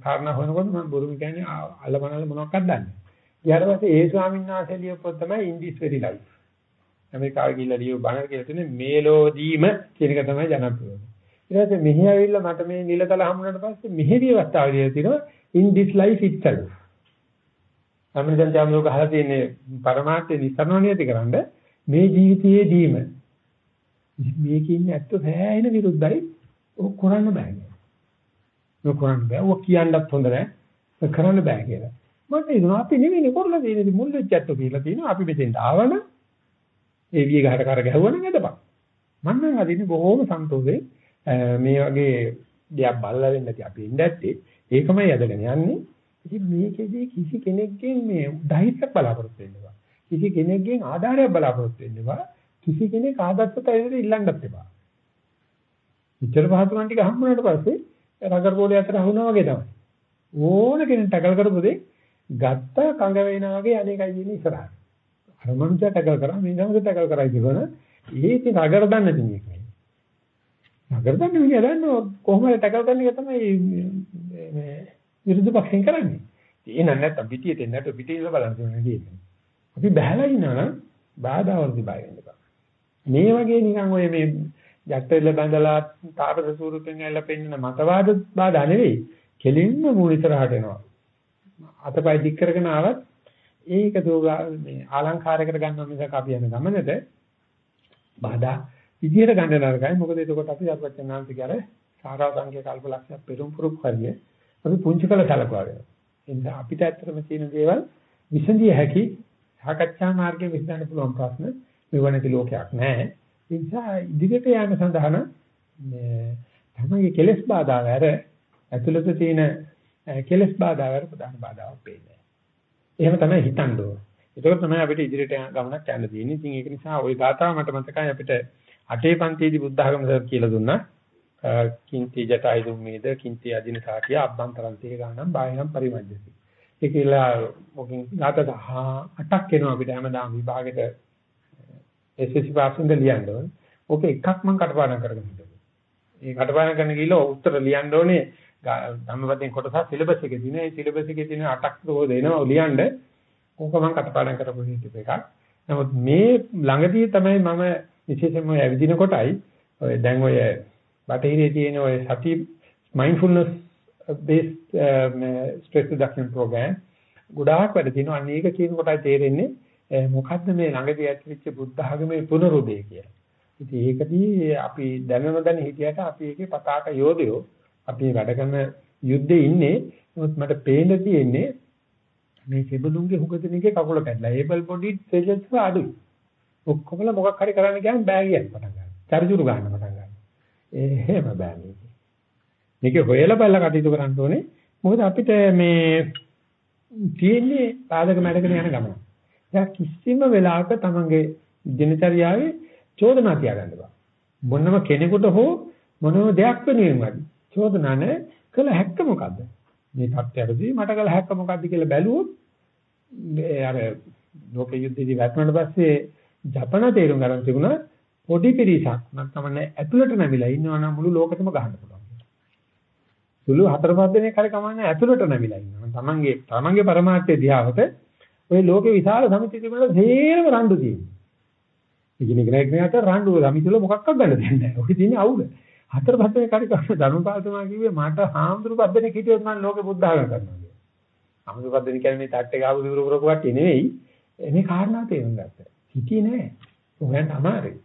කාරණා හොයනකොට මම බුරුම කියන්නේ අලමනල මොනවක්වත් දන්නේ නැහැ. ඊට පස්සේ ඒ ස්වාමීන් වහන්සේ ලියපොත් තමයි in this very life. ඇමරිකාවේ ගිහිල්ලා ලියු බණර කියලා තියෙන්නේ මේලෝදීම කියන එක තමයි ජනප්‍රිය. ඊට පස්සේ මෙහි ඇවිල්ලා මට මේ නිලතල හම්බුනට පස්සේ මෙහි විවස්ථාවලිය තියෙනවා in this life itself. American ජාමලෝක අහලා තියෙන්නේ පරමාර්ථය නිසරණණියති කරන්න මේ ජීවිතයේදීම මේකේ ඉන්නේ ඇත්ත සෑහෙන විරුද්ධයි. ඔක් කරන්න බෑ. ඔක් කරන්න බෑ. ඔක් කියන්නත් හොඳ නෑ. කරන්න බෑ කියලා. මට හිතුණා අපි නෙවෙයි කරලා තියෙන්නේ මුල් වෙච්චත්තු කියලා තියෙනවා. අපි මෙතෙන්ට ආවන ඒ විය ගහට කර ගැහුවනම් එදපන්. මම නම් අදින්නේ බොහොම සන්තෝෂේ මේ වගේ දෙයක් බල්ලා වෙන්න ඇති අපි ඉඳ ඇත්තේ ඒකමයි අදගෙන යන්නේ. ඉතින් මේකෙදී කිසි කෙනෙක්ගෙන් මේ ධෛර්යයක් බලාපොරොත්තු වෙන්න එපා. කිසි කෙනෙක්ගෙන් ආධාරයක් බලාපොරොත්තු වෙන්න එපා. කිසි කෙනෙක් ආදත්තට ඇවිල්ලා ඉල්ලන්නත් එපා. ඉතර පහතුන් ටික හම්බුනාට පස්සේ රගර් බෝලේ අතර හුණා වගේ තමයි. ඕන කෙනෙක් ටැකල් කරපු දෙයක් ගත්ත කඟ වේනා වගේ අනේකයි ඉන්නේ ඉස්සරහට. අර මනුස්සයා ටැකල් කරා මේ දවසේ ටැකල් කරයි කියවන ඒ ඉතින් රගර දන්න කෙනෙක් නේ. නගරදන්න විදිය දන්නව කොහොමද ටැකල් කරන එක තමයි මේ විරුද්ධ පක්ෂෙන් කරන්නේ. ඒ නෑ නැත්තම් පිටියේ දෙන්න නැතු පිටියේ ඉඳලා බලන්න ඕනේ කියන්නේ. අපි බහැලා ඉන්නවනම් බාධාවල් දිබා වෙන්න බෑ. මේ වගේ නිකන් ඔය මේ යට්ටෙල්ල බඳලා තාපස ස්වරූපෙන් ඇල්ල පෙන්නන මතවාද බාධා නෙවෙයි. කෙලින්ම මූල ඉස්සරහට එනවා. අතපය දික් කරගෙන ආවත් ඒක දෝගා මේ ආලංකාරයකට ගන්නවා මිසක් අපි යන ගමනට බාධා විදියට ගන්න නරකයි. මොකද එතකොට අපි අර්පච්චනාන්තික අර සාරාංශික කල්පලක්ෂයක් පෙරම් පුරුක් හරිය අපි පුංචි කළ සැලකුවා වෙනවා. එනිසා අපිට ඇත්තටම තියෙන දේවල් විසඳිය හැකි සාකච්ඡා මාර්ගයේ විසඳන්න පුළුවන් ප්‍රශ්න මෙවැනි ලෝකයක් නැහැ. ඒ නිසා ඉදිරියට යාම සඳහා මේ තමයි කෙලස් බාධා වැර ඇතුළත තියෙන කෙලස් බාධා වැර ප්‍රධාන බාධාවක් වෙන්නේ. එහෙම තමයි හිතන්න ඕන. ඒක තමයි අපිට ඉදිරියට ගමනක් යන්න තියෙන්නේ. ඉතින් ඒක නිසා ওই ගාථාව මට මතකයි අපිට අටේ පන්තියේදී බුද්ධ ආගම කියලා දුන්නා. කිංති ජටයි දුම්මේද කිංති අදින සාකිය අබ්බන්තරන්තේ ගානම් බාහිනම් පරිමජ්ජති. ඒ කියලා මොකින් ගාථා 8ක් එනවා අපිට හැමදාම විභාගෙට SSC පාස්ෙන්ද ලියන්න ඕනේ. ඕක එකක් මම කටපාඩම් කරගෙන ඉන්නවා. ඒ කටපාඩම් කරන ගිහලා උත්තර ලියන්න ඕනේ ධම්මපදයෙන් කොටසක් සිලබස් එකේ තියෙන. ඒ සිලබස් එකේ තියෙන 8ක් දෝ දෙනවා ලියන්න. ඕක මම කටපාඩම් කරපු එකක්. නමුත් මේ ළඟදී තමයි මම විශේෂයෙන්ම ඇවිදින කොටයි ඔය දැන් ඔය බටහිරේ තියෙන ඔය සති mindfulness based eh, stress reduction program ගොඩාක් වැඩ තියෙනවා. අන්න ඒක කියන කොටයි තේරෙන්නේ eh, මොකද්ද මේ ළඟදී ඇතිවෙච්ච බුද්ධ ආගමේ පුනරුදේ කියලා. ඉතින් ඒකදී අපි දැන නොදැන හිටියට අපි ඒකේ පතාක යෝධයෝ අපි වැඩ කරන යුද්ධේ ඉන්නේ. නමුත් මට පේන්න තියෙන්නේ මේ කෙබළුන්ගේ හුගදෙනගේ කකුල කැඩලා ඒබල් බොඩි සෙල්ස් අඩුයි. ඔක්කොමල මොකක් හරි කරන්න ගියාම බෑ කියන පටන් ගන්නවා. චරිචුරු ගන්න පටන් ගන්නවා. එහෙම බෑ මේක. මේක හොයලා බලලා කටයුතු කරන්න ඕනේ. මොකද අපිට මේ තියෙන්නේ පාදක මැඩගෙන යන ගමන. දැන් කිසිම වෙලාවක තමන්ගේ දිනචරියාවේ චෝදනා තියාගන්න බෑ. මොනම කෙනෙකුට හෝ මොනම දෙයක් වෙනුවෙන්වත් චෝදනා නැහැ කළ හැක්ක මොකද්ද? මේ තත්ත්වයකදී මට කළ හැක්ක මොකද්ද කියලා බැලුවොත් අර ලෝක යුද්ධයේදී වැටුණාට පස්සේ ජපන තේරුම් ගන්න තිබුණා පොඩි පිරිසක් නැත්නම් ඇතුළට නැමිලා ඉන්නවා නම් මුළු ලෝකෙටම ගහන්න පුළුවන්. සුළු හතර පහ දෙනෙක් හරි කමන්නේ ඇතුළට නැමිලා ඉන්නවා. තමන්ගේ තමන්ගේ પરමාර්ථය දිහාට ඔය ලෝකේ විශාල සමිති තිබුණා සේරම රණ්ඩු තියෙනවා. ඉගෙන ගන්න එකට රණ්ඩු සමිතිවල මොකක්වත් ගන්න දෙන්නේ නැහැ. ඔය තියෙන්නේ අවුල. හතර පහ දෙනෙක් හරි කමන්නේ ධර්මපාලතුමා කිව්වේ මට හාමුදුරු පබ්බෙනෙක් හිටියොත් මම ලෝකෙ බුද්ධ ආගම කරනවා කියලා. හාමුදුරු පබ්බෙනෙක් කියන්නේ මේ තාට්ටේ ගාව දුරු කරපු කට්ටිය නෙවෙයි. මේ කාරණා තේරුම් ගත්තා. හිටියේ නැහැ. හොයන්න අමාරුයි.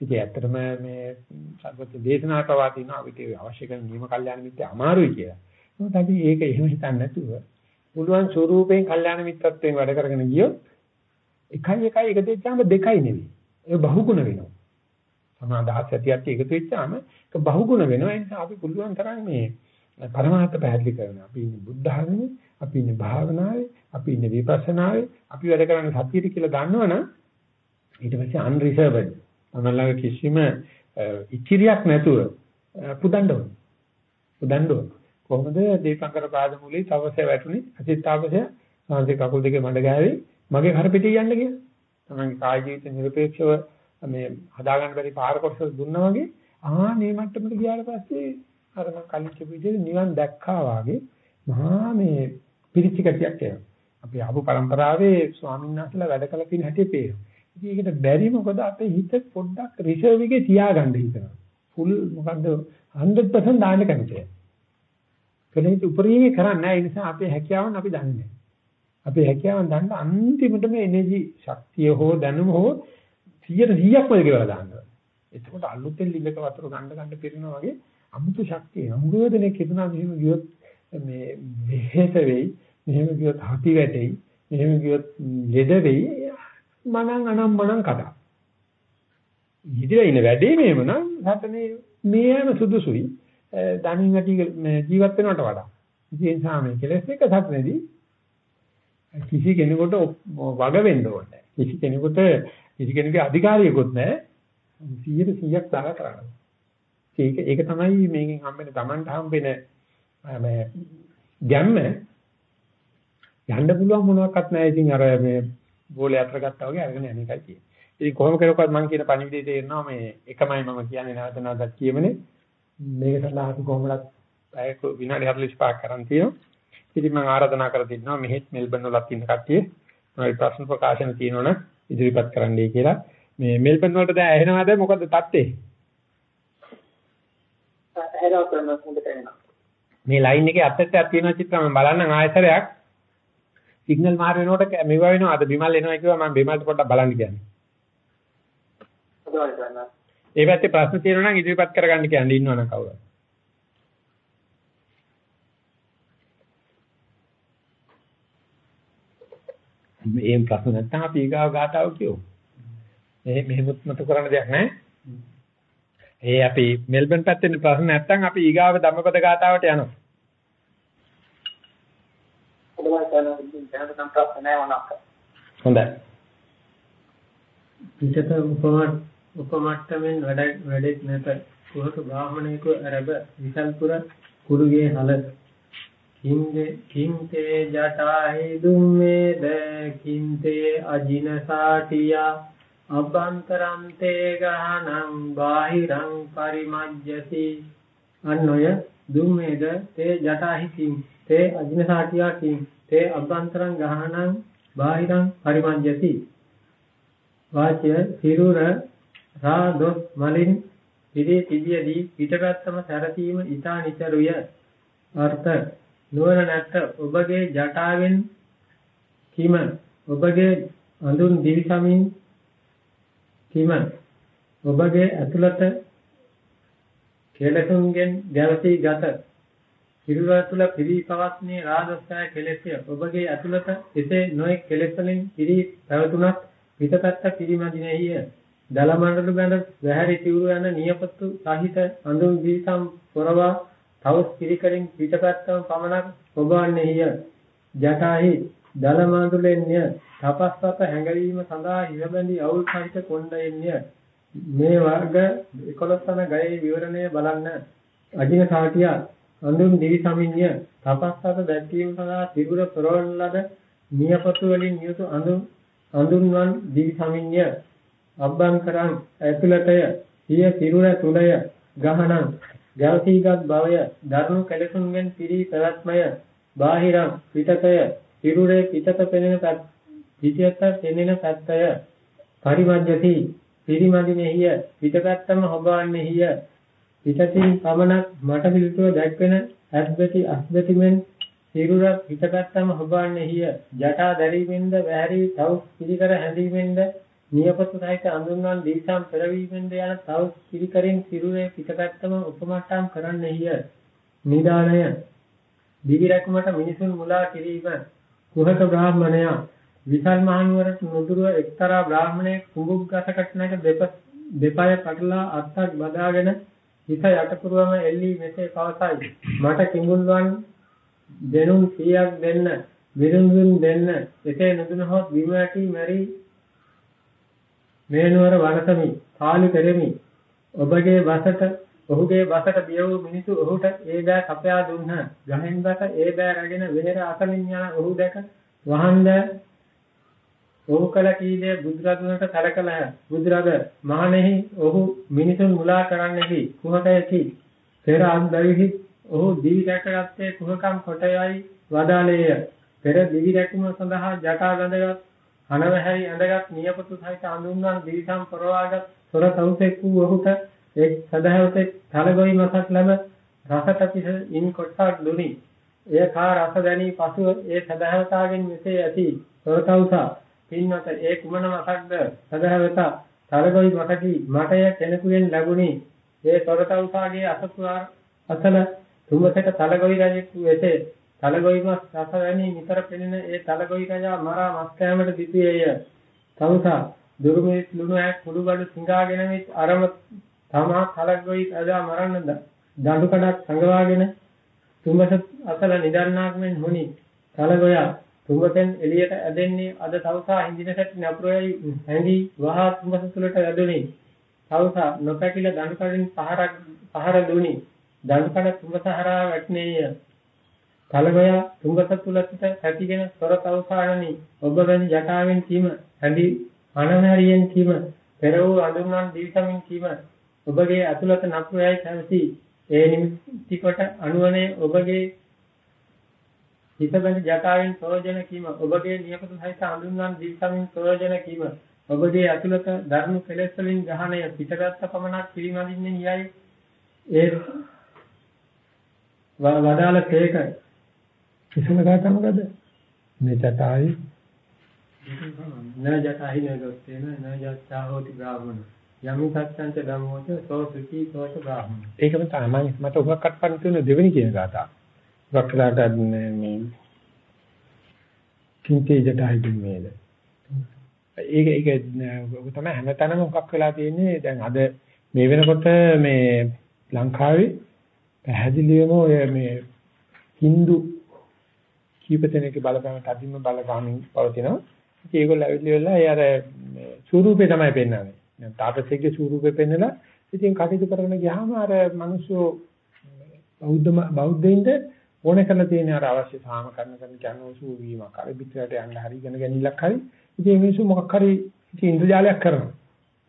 ඉතින් ඇත්තටම මේ සර්වත දේශනා පවා තියෙනවා අපිට අවශ්‍ය කරන නියම කල්යාණ මිත්‍ය අමාරුයි කියලා. මොකද අපි ඒක එහෙම හිතන්නේ නැතුව පුළුවන් ස්වරූපයෙන් කල්යාණ මිත්‍රත්වයෙන් වැඩ කරගෙන ගියොත් එකයි එකයි එකතු වෙච්චාම දෙකයි නෙවෙයි. ඒක බහුගුණ වෙනවා. සමාදාහස් ඇතියත් එකතු වෙච්චාම ඒක බහුගුණ වෙනවා. ඒ නිසා අපි පුළුවන් තරම් මේ පරමාර්ථ පැහැදිලි කරනවා. අපි ඉන්නේ බුද්ධ ධර්මයේ, අපි ඉන්නේ භාවනාවේ, අපි ඉන්නේ විපස්සනාවේ, අපි වැඩ කරන්නේ සතියේ කියලා දන්නවනම් ඊට පස්සේ අන්රිසර්වඩ් තමලඟ කිසිම ඉචිරියක් නැතුව පුදන්න ඕන. පුදන්න ඕන. කොහොමද දීපංකර පාදමූලයේ තවසේ වැටුනේ අසිතාවසය සාන්ති කකුල් දෙකේ මඩ ගෑවේ මගේ කර පිටේ යන්න කියලා. තමන්ගේ කාය ජීවිත නිර්පේක්ෂව මේ හදාගන්න බැරි පාර කොටස දුන්නා වගේ ආ මේ මට්ටමට ගියාට පස්සේ අර මම කලින් කියපු විදිහට නිවන් දැක්කා වාගේ මහා මේ පිරිචිකතියක් එනවා. අපි ආපු પરම්පරාවේ ස්වාමීන් වහන්සේලා වැඩ කළ තියෙන හැටි පේනවා. ඉතින් ඒකට බැරි මොකද අපේ හිත පොඩ්ඩක් රිසර්ව් එකේ තියාගන්න හිතනවා. ෆුල් මොකද්ද 100% දාන්න කැමතියි. කෙනෙක් උපරිමේ කරන්නේ නැහැ. ඒ නිසා අපේ හැකියාවන් අපි දන්නේ නැහැ. අපේ හැකියාවන් දන්න අන්තිමටම එනර්ජි ශක්තිය හෝ දැනුම හෝ 100%ක්ම ඒකවල දානවා. එතකොට අලුතෙන් ලිලක වතුර ගන්න ගන්න පිරෙනවා වගේ අමුතු ශක්තිය. අමුගෝදනේ කිතුනා මෙහෙම ගියොත් මේ වෙහෙස වෙයි. මෙහෙම ගියොත් හපි වැටෙයි. මෙහෙම ගියොත් ලෙඩ වෙයි. මනං අනම්මනං කඩා. ඉදිරිය ඉන වැඩේ මේව නම් සතනේ මේම සුදුසුයි. ධනින් වැඩි ජීවත් වෙනවට වඩා. ඒ නිසා මේ කෙලස් එක සත්‍යදී කිසි කෙනෙකුට වග වෙන්න ඕනේ. කිසි කෙනෙකුට කිසි කෙනෙකුගේ අධිකාරියකුත් නැහැ. 100 100ක් දාලා කරන්නේ. ඒක ඒක තමයි මේකෙන් හම්බෙන Tamanට හම්බෙන මේ ගැම්ම යන්න පුළුවන් මොනවත් නැහැ. ඉතින් අර මේ බෝලේ අතර ගත්තා වගේ අරගෙන යන එකයි තියෙන්නේ. ඉතින් කොහොම කරුවත් මම කියන පණිවිඩය තේරෙනවා මේ එකමයි මම කියන්නේ නැවත නැවතත් කියමනේ මේක සඳහා අපි කොහොමද පැයක විනාඩි 45ක් කරන් තියෙනවා. ඉතින් මම ආරාධනා කර දෙන්නවා මෙහෙත් මෙල්බන් වලත් ඉන්න කට්ටිය මොනවයි ප්‍රශ්න ප්‍රකාශන තියෙනවනම් ඉදිරිපත් කරන්නයි කියලා. මේ මෙල්බන් වලට දැන් ඇහෙනවද මොකද තත්ත්වේ? ඇහෙනවා. මේ ලයින් එකේ අත්තටක් තියෙන චිත්‍ර මම බලන්නම් ආයතරයක්. සිග්නල් මාර වෙනකොට මෙව වෙනවා අද බිමල් එනවා කිව්වා මම බිමල්ට පොඩ්ඩක් බලන්න කියන්නේ. ඒ පැත්තේ ප්‍රශ්න තියෙනවා නම් ඉදිරිපත් කරගන්න කියන්නේ ඉන්නවනම් කවුරු. මේ ප්‍රශ්න නැත්නම් අපි ඊගාව ගාතාව කියමු. මේ මෙහෙමුත් මත කරන්න දෙයක් නැහැ. ඒ අපි මෙල්බන් පැත්තේ ප්‍රශ්න නැත්නම් අපි ඊගාව ධම්මපද ගාතාවට යනවා. හොඳයි කරනවා. දැනට නම් ප්‍රශ්න නැහැ වුණා. හොඳයි. පිටත උපමත් උපමට්ටමින් වැඩ වැඩෙත් නැත කුහක බ්‍රාහමණයෙකු අරබ විසල්පුර කුරුගේ හල කින්දේ කින්තේ ජටාහි දුම්මේද කින්තේ අජින සාටියා අභ්‍යන්තරන්තේ ගහනං බාහිරං පරිමජ්ජති අන්නය දුම්මේද තේ ජටාහි කින් තේ අජින සාටියා කින් තේ අභ්‍යන්තරං ගහනං බාහිරං පරිමජ්ජති වාචය සිරුර රා දොස් මලින් පිළි තිබියදී පිටපැත්තම සැරසීම ඊතා නිතරුය අර්ථ නුවණ නැත්ත ඔබගේ ජටාවෙන් කිම ඔබගේ අඳුන් දිවිසමින් කිම ඔබගේ ඇතුළත කෙලසුන්ගෙන් ගැවසී ගත. සිරුර තුළ පිරී පවත්නේ රාදස්සය කෙලෙසය. ඔබගේ ඇතුළත එසේ නොයෙක් කෙලෙස් වලින් පිරී පැවතුනත් පිටපැත්ත පිරිමදිනෙහිය දල මණ්ඩල බඳ වැහැරි සිවුරු යන නියපොත්තු සහිත අඳුන් දීසම් පොරවා තවස් පිරිකරින් පිටපැත්තම පමණක් ඔබවන්නේය ජටාහි දල මණ්ඩලෙන්ය. තපස්වත හැඟවීම සඳහා ඉරබැඳි අවුල් සහිත කොණ්ඩයෙන්ය. මේ වර්ග 11 වන ගයේ විවරණය බලන්න. අජින සාටියා අඳුන් දිවිසමින්ය තපස්වත දැක්වීම සඳහා තිබුර පොරවන ලද නියපොත්තු වලින් යුතු අඳුන් අඳුන්වන් දිවිසමින්ය අබ්බන්කරං ඇතුළතය සිය සිරුර තුලය ගහනං ගැවසීගත් භවය ධර්ම කැලසුන්ගෙන් පිරී පැවැත්මය. බාහිරං පිටතය සිරුරේ පිටත පෙනෙන පිටියත් පෙනෙන පැත්තය. පරිමජ්ජති පිරිමදිනෙහිය පිටපැත්තම හොබවන්නේහිය. පිටතින් පමණක් මට පිළිතුර දැක්වෙන ඇස්බති අස්බතිමෙන් සිරුර පිටපැත්තම හොබවන්නේහිය ජටා දැරීමෙන්ද වැහැරි තවුස් පිළිකර හැඳීමෙන්ද නියපොත්ත සහිත අඳුන්වන් දීසම් පෙරවීමෙන්ද යන තව පිළිකරින් සිරුරේ පිටපැත්තම උපමට්ටම් කරන්නෙහිය. නිදානය දිවි රැකුමට මිනිසුන් මුලා කිරීම කුහක බ්‍රාහ්මණයා විසල් මහනුවරට නුදුරුව එක්තරා බ්‍රාහ්මණයෙක් කුඹුක් ගසකට නැග දෙපය පටලා අත්තක් බදාගෙන හිත යටපුරවම එල්ලී මෙසේ පවසයි. මට කිඹුල්වන් දෙනුම් 100ක් දෙන්න විරුඳුන් දෙන්න එසේ නුදුනහොත් බිම ඇටි මැරි මේනුවර වනසමි පාලි කරමි. ඔබගේ බසට ඔහුගේ බසට බිය වූ මිනිසු ඔහුට ඒ බෑ කපයා දුන්හ. ගහෙන් බස ඒ බෑ රැගෙන වෙහෙර අසලින් යන ඔහු දැක වහන්ද ඔහු කල කීදේ බුදුරදුනට සැලකලහ බුදුරද මහණෙහි ඔහු මිනිසුන් මුලා කරන්නෙහි කුහකයකි පෙර අන්දරිහි ඔහු දිවි රැකගත්තේ කුහකම් කොටයයි වදාළේය. පෙර දිවි රැකුම සඳහා ජටා ගඳගත් අනවැහැයි ඇඳගත් නියපොතු සහිත අඳුන්වන් දිවිසම් පරවාගත් සොර තවුසෙක් වූ ඔහුට එක් සදහැවතෙක් තලගොයි මසක් ලැබ රසට පිස ඉන් කොටසක් දුනි. එය කා රස දැනී පසුව ඒ සදහැවතාගෙන් මෙසේ ඇති. සොර තවුසා පින්වත ඒ කුමන මසක්ද සදහැවතා තලගොයි මසකි මටය කෙනෙකුෙන් ලැබුණි. ඒ සොර තවුසාගේ අසපුරා අසල තුඹසක තලගොයි රජෙකු වෙසේ තලගොයි මස් රස වැනි නිතර පෙනෙන ඒ තලගොයි රජා මරා මස් කෑමට සිටියේය. තවුසා දුරුමේ ලුණු ඈ කුඩු බඩු සිඟාගෙන විත් අරම තමා තලගොයි රජා මරන්න දඬු කඩක් සංගවාගෙන තුඹස අසල නිදන්නාක් මෙන් මුනි. තලගොයා තුඹසෙන් එළියට ඇදෙන්නේ අද තවුසා හිඳින සැටි නපුරයි හැඳි වහා තුඹස තුලට ඇදුනි. තවුසා නොපැකිල දඬු කඩින් පහරක් පහර දුනි. දඬු කඩ තුඹස හරහා වැටුනේය. කලබයා තුඹස තුල සිට ඇතිගෙන සොර තවුසානනි ඔබ වැනි ජටාවෙන් කීම හැඳි අනමරියෙන් කීම පෙර වූ අඳුන්වන් දිවිසමින් කීම ඔබගේ අතුලත නපුරයි කැවසි ඒ නිමිති කොට අනුවනේ ඔබගේ හිතබඳ ජටාවෙන් ප්‍රයෝජන කීම ඔබගේ නියපොතු සහිත අඳුන්වන් දිස්සමින් ප්‍රයෝජන කීම ඔබගේ අතුලත ධර්ම කෙලෙස් වලින් ගහණය පිටගත් පමණක් පිළිමදින්නේ නියයි ඒ වදාළ තේක කිසිම ගාතම මොකද? මේ ජටායි. න ජටාහි නගොත්තේන න ජට්ටා හෝති බ්‍රාහ්මණ. යමි සත්‍යංච ධම්මෝච සෝ සුචි සෝච බ්‍රාහ්මණ. ඒකම තමයි මට උගක් කටපන්න තියෙන දෙවෙනි කියන ගාතාව. වක්ලාට මේ කිංචේ ජටායි දුන්නේද. ඒක ඒක තමයි හැමතැනම මොකක් වෙලා තියෙන්නේ දැන් අද මේ වෙනකොට මේ ලංකාවේ පැහැදිලිවම ඔය මේ Hindu කීප දෙනෙක් බලපෑම තදින්ම බලගාමින් පවතිනවා. ඉතින් ඒගොල්ලෝ ඇවිල්ලා ඒ අර ස්වරූපේ තමයි පෙන්වන්නේ. දැන් තාපසේගේ ස්වරූපේ පෙන්නලා ඉතින් කටයුතු කරගෙන ගියාම අර මිනිස්සු බෞද්ධ බෞද්ධයින්ද ඕනේ කරලා තියෙන අර අවශ්‍ය සාම කරන කරන ජනෝසු වීමක් අර පිටරට යන්න හරි ඉගෙන ගැනීමක් හරි ඉතින් මේ මිනිස්සු මොකක් හරි ඉතින් ඉන්ද්‍රජාලයක් කරනවා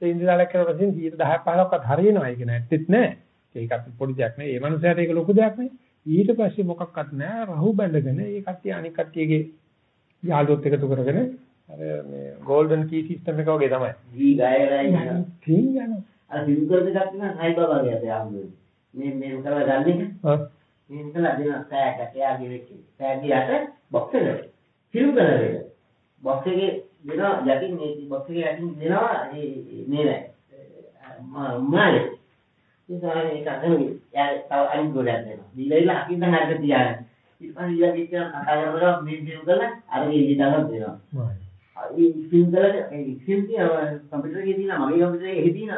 ඒ ඉන්ද්‍රජාලයක් කරලා පස්සේ 10 15ක්වත් හරියනවා ඒක නැත්තේත් නෑ ඒක අපි පොඩි දෙයක් නේ ඒ මනුස්සයාට ඒක ලොකු දෙයක් නේ ඊට පස්සේ මොකක්වත් නෑ රහු බැඳගෙන ඒ කට්ටිය අනික් කට්ටියගේ යාළුවොත් එකතු කරගෙන අර මේ ගෝල්ඩන් කී සිස්ටම් එක වගේ තමයි. දී ගයලා යනවා. තීන් යනවා. අර සිදු කරන එකක් තියෙනවා සයි බබාගේ අතේ ආම්දුනේ. මේ මේ කරලා ගන්න එක. ඔව්. මේ ඉතලා දෙන සෑයක් එයාගේ වෙච්ච. සෑගේ යට බොක්ස් එක. සිදු කරලා දෙන. බොක්ස් එකේ දෙනවා යටින් මේ බොක්ස් එකේ යටින් දෙනවා මේ නෑ. ඒ තමයි ඒක අතනේ. යා තව අනිත් ගොඩක් දෙනවා. දීලා අකින් තමයි අර තියාගෙන. ඊට පස්සේ ඊළඟ එක කතා කරලා මේ සිදු කරලා අර විදිහට දෙනවා. කම්පියුටර් එකේ තියෙන මගේ කම්පියුටර් එකේ තියෙන.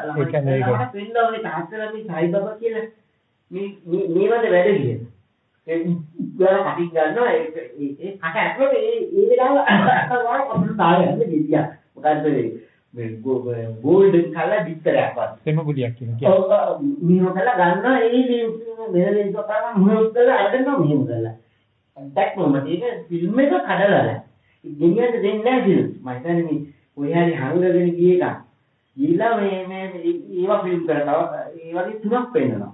ළමයි තාත්තලා මේ සයි බබා කියලා මේ මේවද වැඩ කියන. ඒ ගාන කටින් ගන්නවා ඒ ඒ කට ඇතුලේ ඒ ඒ වෙලාව අතවල් අපිට තාලෙන්න ගියා. මොකද්ද මේ ගෝල්ඩන් කලර් බිත්තරයක් වත්. සෙම ගුලියක් කියන කියන්නේ. ඔව් මෙහෙම කරලා ගන්නවා ඒ ලේන්ස් මෙහෙම ලේන්ස් කරලා මොනවද කරලා අරගෙන මෙහෙම කරලා. දැක්කම මේක ෆිල්ම් එක කඩලා ගෙනියන්න දෙන්නේ නැහැ ෆිල්ම්. මම හිතන්නේ මේ ඔය හැරි හංගගෙන ගිය එක. ගිහිලා මේ මේ ඒවා ෆිල්ම් කරනවා. ඒ වගේ තුනක් පෙන්නනවා.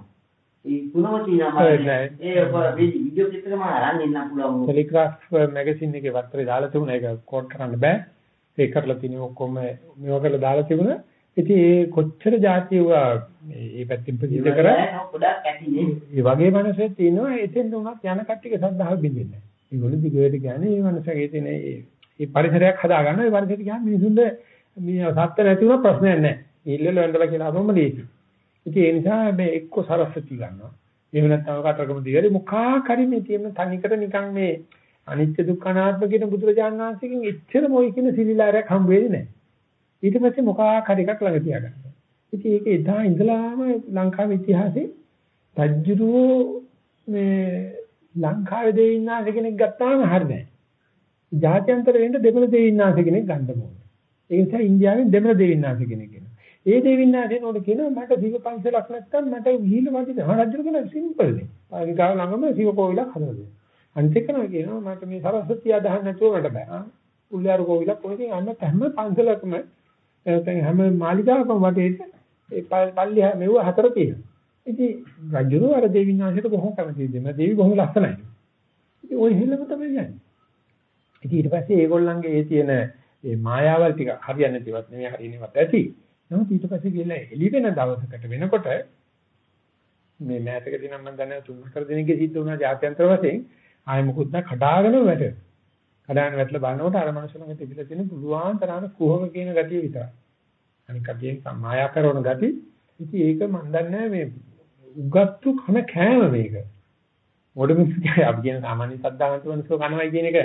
ඒ තුනම තියෙනවා ඔව්, මම නෑ. ඒ වීඩියෝ ක්ලිප් එක මම අරන් ඉන්න පුළුවන්. ටෙලිග්‍රාෆ් මැගසින් එකේ වත්තරේ දාලා තිබුණා ඒක කෝඩ් කරන්න බෑ. ඒක කරලා තියෙන ඔක්කොම මේවා කරලා දාලා තිබුණා. ඉතින් ඒ කොච්චර જાතිය වුණා මේ පැත්තෙන් ප්‍රසිද්ධ කර ගොඩක් ඇතිනේ. ඒ වගේ මනසෙත් තියෙනවා එතෙන් උනත් යන කට්ටියක සද්ධාව බින්දෙන්නේ නැහැ. ඒගොල්ලෝ දිගට කියන්නේ මේ මනසගේ තියෙන ඒ පරිසරයක් හදා ගන්න ඒ පරිසරය කියන්නේ මිනිසුන්ට මේ සත්‍ය නැති වුණා ප්‍රශ්නයක් නැහැ. ඉල්ලල වෙන්දලා කියලා අපොම ලේසි. ඉතින් ඒ නිසා මේ එක්ක සරස්වති ගන්නවා. එහෙම නැත්නම් කතරගම දිගරි මුඛා කරි මේ තියෙන තනිකර නිකන් මේ අනිත්‍ය දුක්ඛ අනාත්ම කියන බුදුරජාණන් වහන්සේගෙන් එච්චර මොයි කියන සිලිලාරයක් හම්බ වෙන්නේ නැහැ. ඊට පස්සේ මොකා හරි එකක් ළඟ තියාගන්නවා. ඉතින් ඒක එදා ඉඳලාම ලංකාවේ ඉතිහාසයේ රජුරෝ මේ ලංකාවේ දෙවියන්ාස කෙනෙක් ගත්තාම හරියන්නේ. ජාත්‍යන්තර වෙන්න දෙමළ දෙවියන්ාස කෙනෙක් ගන්න ඕනේ. ඒ නිසා ඉන්දියාවෙන් දෙමළ දෙවියන්ාස කෙනෙක් එනවා. ඒ දෙවියන්ාසෙන් උඩ කියනවා මට සිව පන්සලක් නැත්තම් මට විහිල වදින. හා රජුර කියන සිම්පල් නේ. පාරිගාව ළඟම සිව කෝවිලක් හදලා දෙනවා. අනිත් එක නෝ කියනවා මට මේ සරස්වතිය අදහන්න නැතුව මට බෑ. උල්ලාර කෝවිලක් කොහෙකින් අන්න හැම පන්සලකම නැත්නම් හැම මාලිගාවකම වටේට ඒ පල්ලි මෙව හතර තියෙනවා. ඉතින් රජුරෝ අර දෙවියන් වහන්සේට බොහොම කැමතියි දෙම දෙවි බොහොම ලස්සනයි. ඉතින් ওই හිල්ලම තමයි යන්නේ. ඉතින් ඊට පස්සේ ඒගොල්ලන්ගේ ඒ තියෙන මේ මායාවල් ටික හරියන්නේ නැතිවත් නෙමෙයි හරියනවත් ඇති. නමුත් ඊට පස්සේ ගිහලා එළි වෙන දවසකට වෙනකොට මේ මෑතකදී නම් මම දන්නේ තුන් හතර දිනකේ සිද්ධ වුණා ජාත්‍යන්තර වශයෙන් ආයෙ මොකුත් නැ කඩාගෙන වැටෙනවා. කඩාගෙන වැටලා බලනකොට අර මනුස්සයන්ගේ තිබිලා තියෙන පුළුවන් තරම් කුහක කියන ගතිය විතරයි. අනික කතියෙන් මායා කරන ගති. ඉතින් ඒක මම දන්නේ මේ උගත්තු කන කෑම මේක. මොඩමිස් කිය අපි කියන සාමාන්‍ය සද්ධාන්ත වන්සෝ කනවයි කියන එක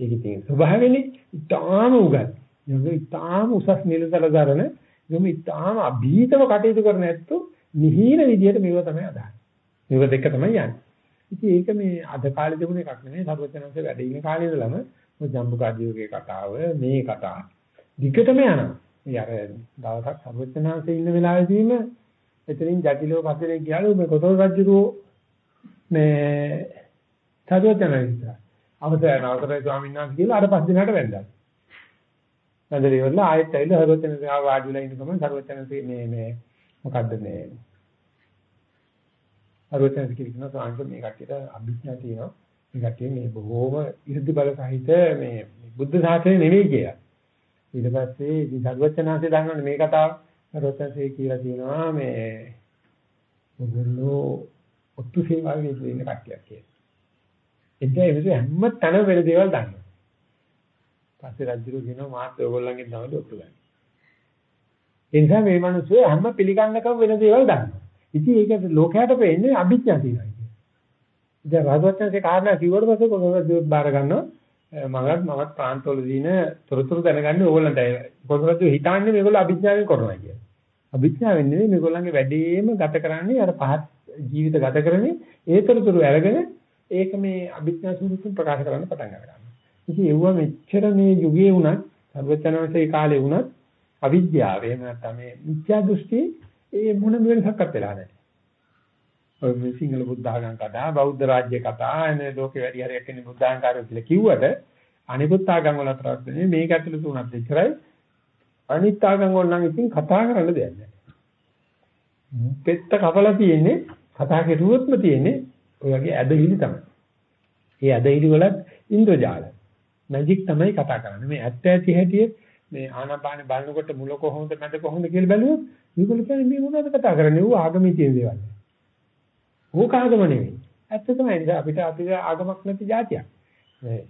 ඒකේ තියෙන ස්වභාවයනේ ඉතාම උගත්. යෝග ඉතාම උසස් නිලතල දරන යොමු ඉතාම අභීතව කටයුතු කරන ඇත්තෝ නිහින විදියට මේව තමයි අදහන්නේ. මේව දෙක තමයි යන්නේ. ඉතින් ඒක මේ අද කාලේ තිබුණ එකක් නෙමෙයි සර්වඥාන්සේ වැඩ ඉන්න කාලේ ඉඳලම ජම්බුකාදීයගේ කතාව මේ කතාව දිගටම යනවා. මේ අර දවසක් සර්වඥාන්සේ ඉන්න වෙලාවෙදීම එතනින් ජටිලව පස්සේ ගියාලු මේ කොතල් රජුරෝ මේ සර්වඥාන්සේ අවසර නවතරයි ස්වාමීන් වහන්සේ කියලා අර පස් දිනකට වැන්දා. වැන්දලා ඉවරලා ආයෙත් ඇවිල්ලා සර්වඥාන්සේ ආ වාඩි වෙලා ඉන්න ගමන් සර්වඥාන්සේ මේ මේ මොකද්ද මේ අරවචනස් කියන සාංශ මේ කට්ටියට අභිඥා තියෙනවා. මේ කට්ටිය මේ බොහෝම 이르දි බල සහිත මේ බුද්ධ ශාසනය නෙවෙයි කියලා. ඊට පස්සේ ඉතින් සර්වචනාංශය දන්නවනේ මේ කතාව. අරවචනසේ කියලා තියෙනවා මේ ඔයගොල්ලෝ ඔත්තු සේවාවේ ඉන්න කට්ටියක් කියලා. එතන ඒ විදිහ හැම තැනම වෙන දේවල් දන්නවා. පස්සේ රජුරු කියනවා මාත් ඔයගොල්ලන්ගෙන් තමයි ඔත්තු ගන්න. ඒ නිසා මේ මිනිස්සු හැම පිළිගන්නකම වෙන දේවල් දන්නවා. ඉතින් ඒක ලෝකයට පෙන්නේ අභිඥා තියෙනවා කියන්නේ. දැන් රාජවත්නසේ කාරණා කිව්වට පස්සේ කොහොමද බාර ගන්නවා? මමත් මමත් ප්‍රාන්තවල දින තොරතුරු දැනගන්නේ ඕගොල්ලන්ට. කොහොමද හිතන්නේ මේගොල්ලෝ අභිඥාවෙන් කරනවා කියලා. අභිඥාවෙන් නෙවෙයි මේගොල්ලන්ගේ වැඩේම ගත කරන්නේ අර පහත් ජීවිත ගත කරන්නේ ඒ තොරතුරු අරගෙන ඒක මේ අභිඥා ස්වරූපයෙන් ප්‍රකාශ කරන්න පටන් ගන්නවා. ඉතින් ඒව මෙච්චර මේ යුගයේ වුණත් සර්වචනවසේ කාලේ වුණත් අවිද්‍යාව එහෙම නැත්නම් මේ මිත්‍යා දෘෂ්ටි ඒ මොන වෙනසක්වත් වෙලා නැහැ. ඔය මේ සිංහල බුද්ධ ආගම් කතා බෞද්ධ රාජ්‍ය කතා එනේ ලෝකේ වැඩි හරියක් ඉන්නේ බුද්ධ ආගම්කාරයෝ කියලා කිව්වට අනිකුත් ආගම් වල අතරක් වෙන්නේ මේක ඇතුළත උනත් එච්චරයි අනිත් ආගම් වල නම් ඉතින් කතා කරන්න දෙයක් නැහැ. පෙත්ත කපලා තියෙන්නේ කතා කෙරුවොත්ම තියෙන්නේ ඔය වගේ ඇදහිලි තමයි. මේ ඇදහිලි වලත් ඉන්ද්‍රජාල. මැජික් තමයි කතා කරන්නේ. මේ ඇත්ත ඇති හැටි මේ ආනාපානේ බලනකොට මුල කොහොමද මැද කොහොමද කියලා බැලුවොත් මේගොල්ලෝ කියන්නේ මේ මොනවද කතා කරන්නේ? ඌ ආගමේ තියෙන දේවල්. ඕක ආගම නෙවෙයි. ඇත්ත තමයි. නිසා අපිට අපිට ආගමක් නැති જાතියක්. මේ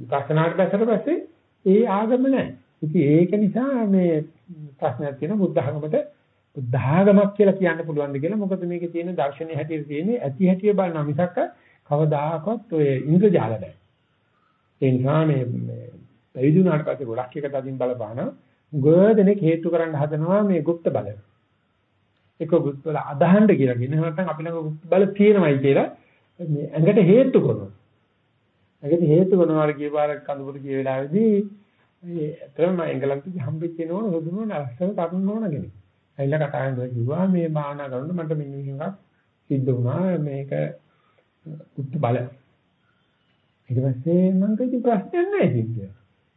විපස්සනාට බැසට පස්සේ ඒ ආගම නැහැ. ඉතින් ඒක නිසා මේ ප්‍රශ්නයක් තියෙනවා බුද්ධ ආගමට බුද්ධ ආගමක් කියලා කියන්න පුළුවන්ද කියලා. මොකද මේකේ තියෙන දර්ශනීය හැටියට තියෙන්නේ ඇති හැටිය බලන මිසක් කවදාකවත් ඔය ඉන්ද්‍රජාල නැහැ. ඒ නිසා මේ පැවිදි වුණාට පස්සේ ගොඩක් එක තදින් බලපාන ගොඩනෙක් හේතු කරන්න හදනවා මේ গুপ্ত බල. ඒක গুপ্ত බල අදහන්න කියලා කියන නැත්නම් අපි ළඟ গুপ্ত බල තියෙනවයි කියලා මේ ඇඟට හේතු කරනවා. ඇඟට හේතු කරනවා කිය පාර කඳුපුර කිය වෙලාවේදී මේ අතරම එංගලන්තෙ හම්බෙච්ච නෝන හොදුනෝ ලස්සන තරුණ නෝන කෙනෙක්. ඇවිල්ලා කතා කරනවා කිව්වා මේ භාවනා කරනකොට මට මෙන්න මේකක් සිද්ධ වුණා මේක গুপ্ত බල. ඊට පස්සේ මම කිව්වා ප්‍රශ්නයක් නැහැ ඉතින්.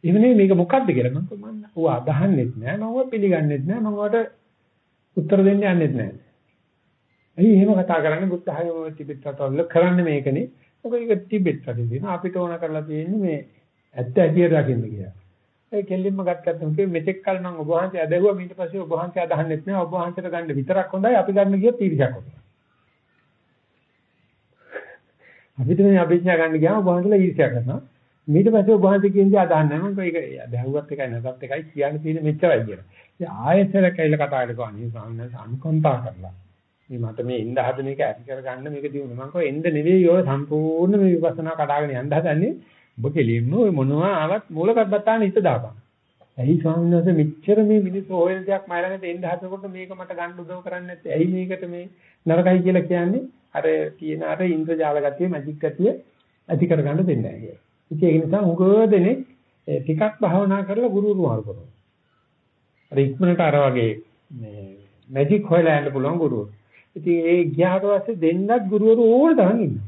එහෙම නෙවෙයි මේක මොකක්ද කියලා මම මම ඌ අදහන්නෙත් නෑ මම ඌ පිළිගන්නෙත් නෑ මම ඌට උත්තර දෙන්න යන්නෙත් නෑ. ඇයි එහෙම කතා කරන්නේ බුද්ධ ධර්මයේ තිබෙත් රටවල කරන්නේ මේකනේ. මොකද ඒක තිබෙත් රටේ තියෙන අපිට ඕන කරලා තියෙන්නේ මේ ඇත්ත ඇදියට දකින්න කියලා. ඒ කෙල්ලින්ම ගත්තත් මොකද මෙතෙක් කල මම ඔබ වහන්සේ ඇදහුවා ඊට පස්සේ ඔබ වහන්සේ අදහන්නෙත් නෑ ඔබ වහන්සේට ගන්න විතරක් හොඳයි අපි ගන්න ගියොත් ඊර්ෂ්‍යක් හොඳයි. අපිට මේ අභිඥා ගන්න ගියාම ඔබ වහන්සේලා ඊර්ෂ්‍යා කරනවා. ඊට පස්සේ ඔබ වහන්සේ කියන්නේ අදහන්නේ මම ඒක දැහුවත් එකයි නැත්ත් එකයි කියන්න තියෙන මෙච්චරයි කියලා. ඉතින් ආයෙත් කැයිල කතා කරලා අනේ ස්වාමීන් වහන්සේ අනුකම්පා කරලා. මේ මට මේ ඉන්න හදන එක ඇති කරගන්න මේක දිනුන මම කෝ එන්න නෙවෙයි ඔය සම්පූර්ණ මේ විපස්සනා කඩාගෙන යන්න හදන්නේ. ඔබ කෙලින්ම ඔය මොනවා ආවත් මූලකබ්බත්තාන හිත දාපන්. ඇයි ස්වාමීන් වහන්සේ මෙච්චර මේ මිනිස්සු හොයන දෙයක් මම ළඟට එන්න හදනකොට මේක මට ගන්න උදව් කරන්නේ නැත්තේ. ඇයි මේකට මේ නරකයි කියලා කියන්නේ? අර තියෙන අර ඉන්ද්‍රජාල ගතිය, මැජික් ගතිය ඇති කරගන්න දෙන්නේ නැහැ. ඉතින් ඒ නිසා උගෝ දෙනෙක් ටිකක් භාවනා කරලා ගුරුවරු මාරු කරනවා. අර ඉක්මනට අර වගේ මේ මැජික් හොයලා යන්න පුළුවන් ගුරුවරු. ඉතින් ඒ ගියාට පස්සේ දෙන්නත් ගුරුවරු ඕන තරම් ඉන්නවා.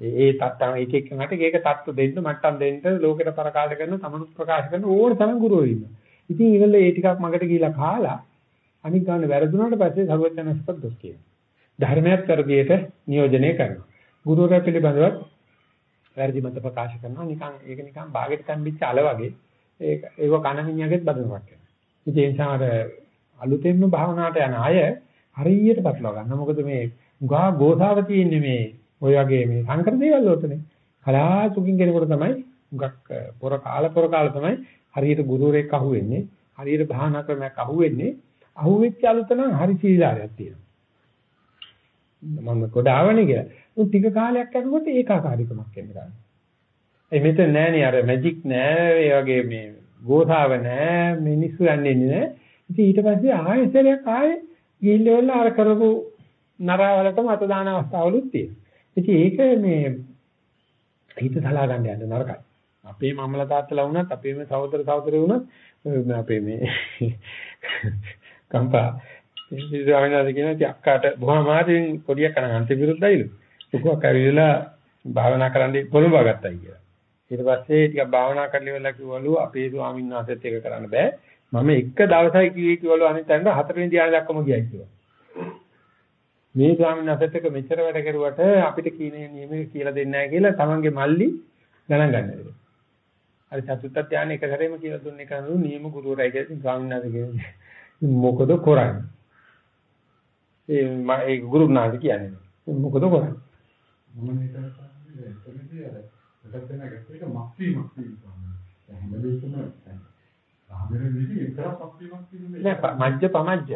ඒ ඒ තත්ත්වම එක එක නට එක තත්ත්ව දෙන්න මට්ටම් දෙන්න ලෝකෙට පරකාල කරන තමනුත් ප්‍රකාශ කරන ඕන තරම් ගුරුවරු ඉන්නවා. ඉතින් ඒගොල්ලෝ ඒ ටිකක් මගට ගිහිලා කාලා අනික් ගන්න වැරදුනාට පස්සේ සර්වඥාන්සපත් දොස් කියනවා. ධර්මයක් තරදියට නියෝජනය කරනවා. ගුරුවරයා පිළිබඳව වැරදි මත ප්‍රකාශ කරනවා. නිකන් ඒක නිකන් බාගෙට තම්බිච්ච අල වගේ ඒක ඒව කන මිනිහගෙත් බදනක් වෙනවා. ඉතින් ඒ නිසා අර අලුතෙන්ම භාවනාවට යන අය හරියට පැටලව ගන්න. මොකද මේ ගා ගෝසාව තියෙන්නේ මේ ඔය වගේ මේ සංකර දේවල් වලටනේ. කලාතුකින් කෙනෙකුට තමයි හුඟක් පොර කාල පොර කාල තමයි හරියට ගුරුවරයෙක් අහුවෙන්නේ. හරියට භාවනා ක්‍රමයක් අහුවෙන්නේ. අහුවෙච්ච අලුත නම් හරි සීලාරයක් තියෙනවා. මම කොට ආවනේ කියලා. උන් ටික කාලයක් යනකොට ඒකාකාරීකමක් එන්න ගන්නවා. ඒ මෙතන නෑනේ අර මැජික් නෑ ඒ වගේ මේ ගෝසාව නෑ මිනිස්සු යන්නේ නෑ. ඉතින් ඊට පස්සේ ආයෙසරයක් ආයෙ ගිහිල්ලා වල අර කරපු නරාවලටම අත දාන අවස්ථාවලුත් තියෙනවා. ඉතින් ඒක මේ හිත සලා ගන්න යන්න නරකයි. අපේ මමලා තාත්තලා වුණත් අපේම සහෝදර සහෝදරයෝ වුණත් අපේ මේ කම්පා ඉතින් කියන ඉතින් අක්කාට බොහොම අමාරුවෙන් පොඩියක් කරන් අන්ති විරුද්ධයිලු. දුකක් ඇවිල්ලා භාවනා කරන්න පොළඹව ගත්තා කියලා. ඊට පස්සේ ටිකක් භාවනා කරලා ඉවරලා කිව්වලු අපේ ස්වාමීන් වහන්සේත් ඒක කරන්න බෑ. මම එක දවසයි කිව්වේ කිව්වලු අනිත් අnder හතරවෙනි ධ්‍යාන දක්වම ගියයි කිව්වා. මේ ස්වාමීන් වහන්සේත් එක්ක මෙච්චර වැඩ කරුවට අපිට කීනේ නියම කියලා දෙන්නේ නැහැ කියලා තමන්ගේ මල්ලි ගණන් ගන්න වෙනවා. අර චතුත්ථ ධානය එක සැරේම කියලා දුන්නේ කනු නියම ගුරුවරයා කියලා ස්වාමීන් වහන්සේ කියන්නේ මොකද කරන්නේ? ඒ මම ඒ ගුරුනාථ කියන්නේ මොකද කරන්නේ? නිදි. නෑ මජ්ජ පමජ්ජ.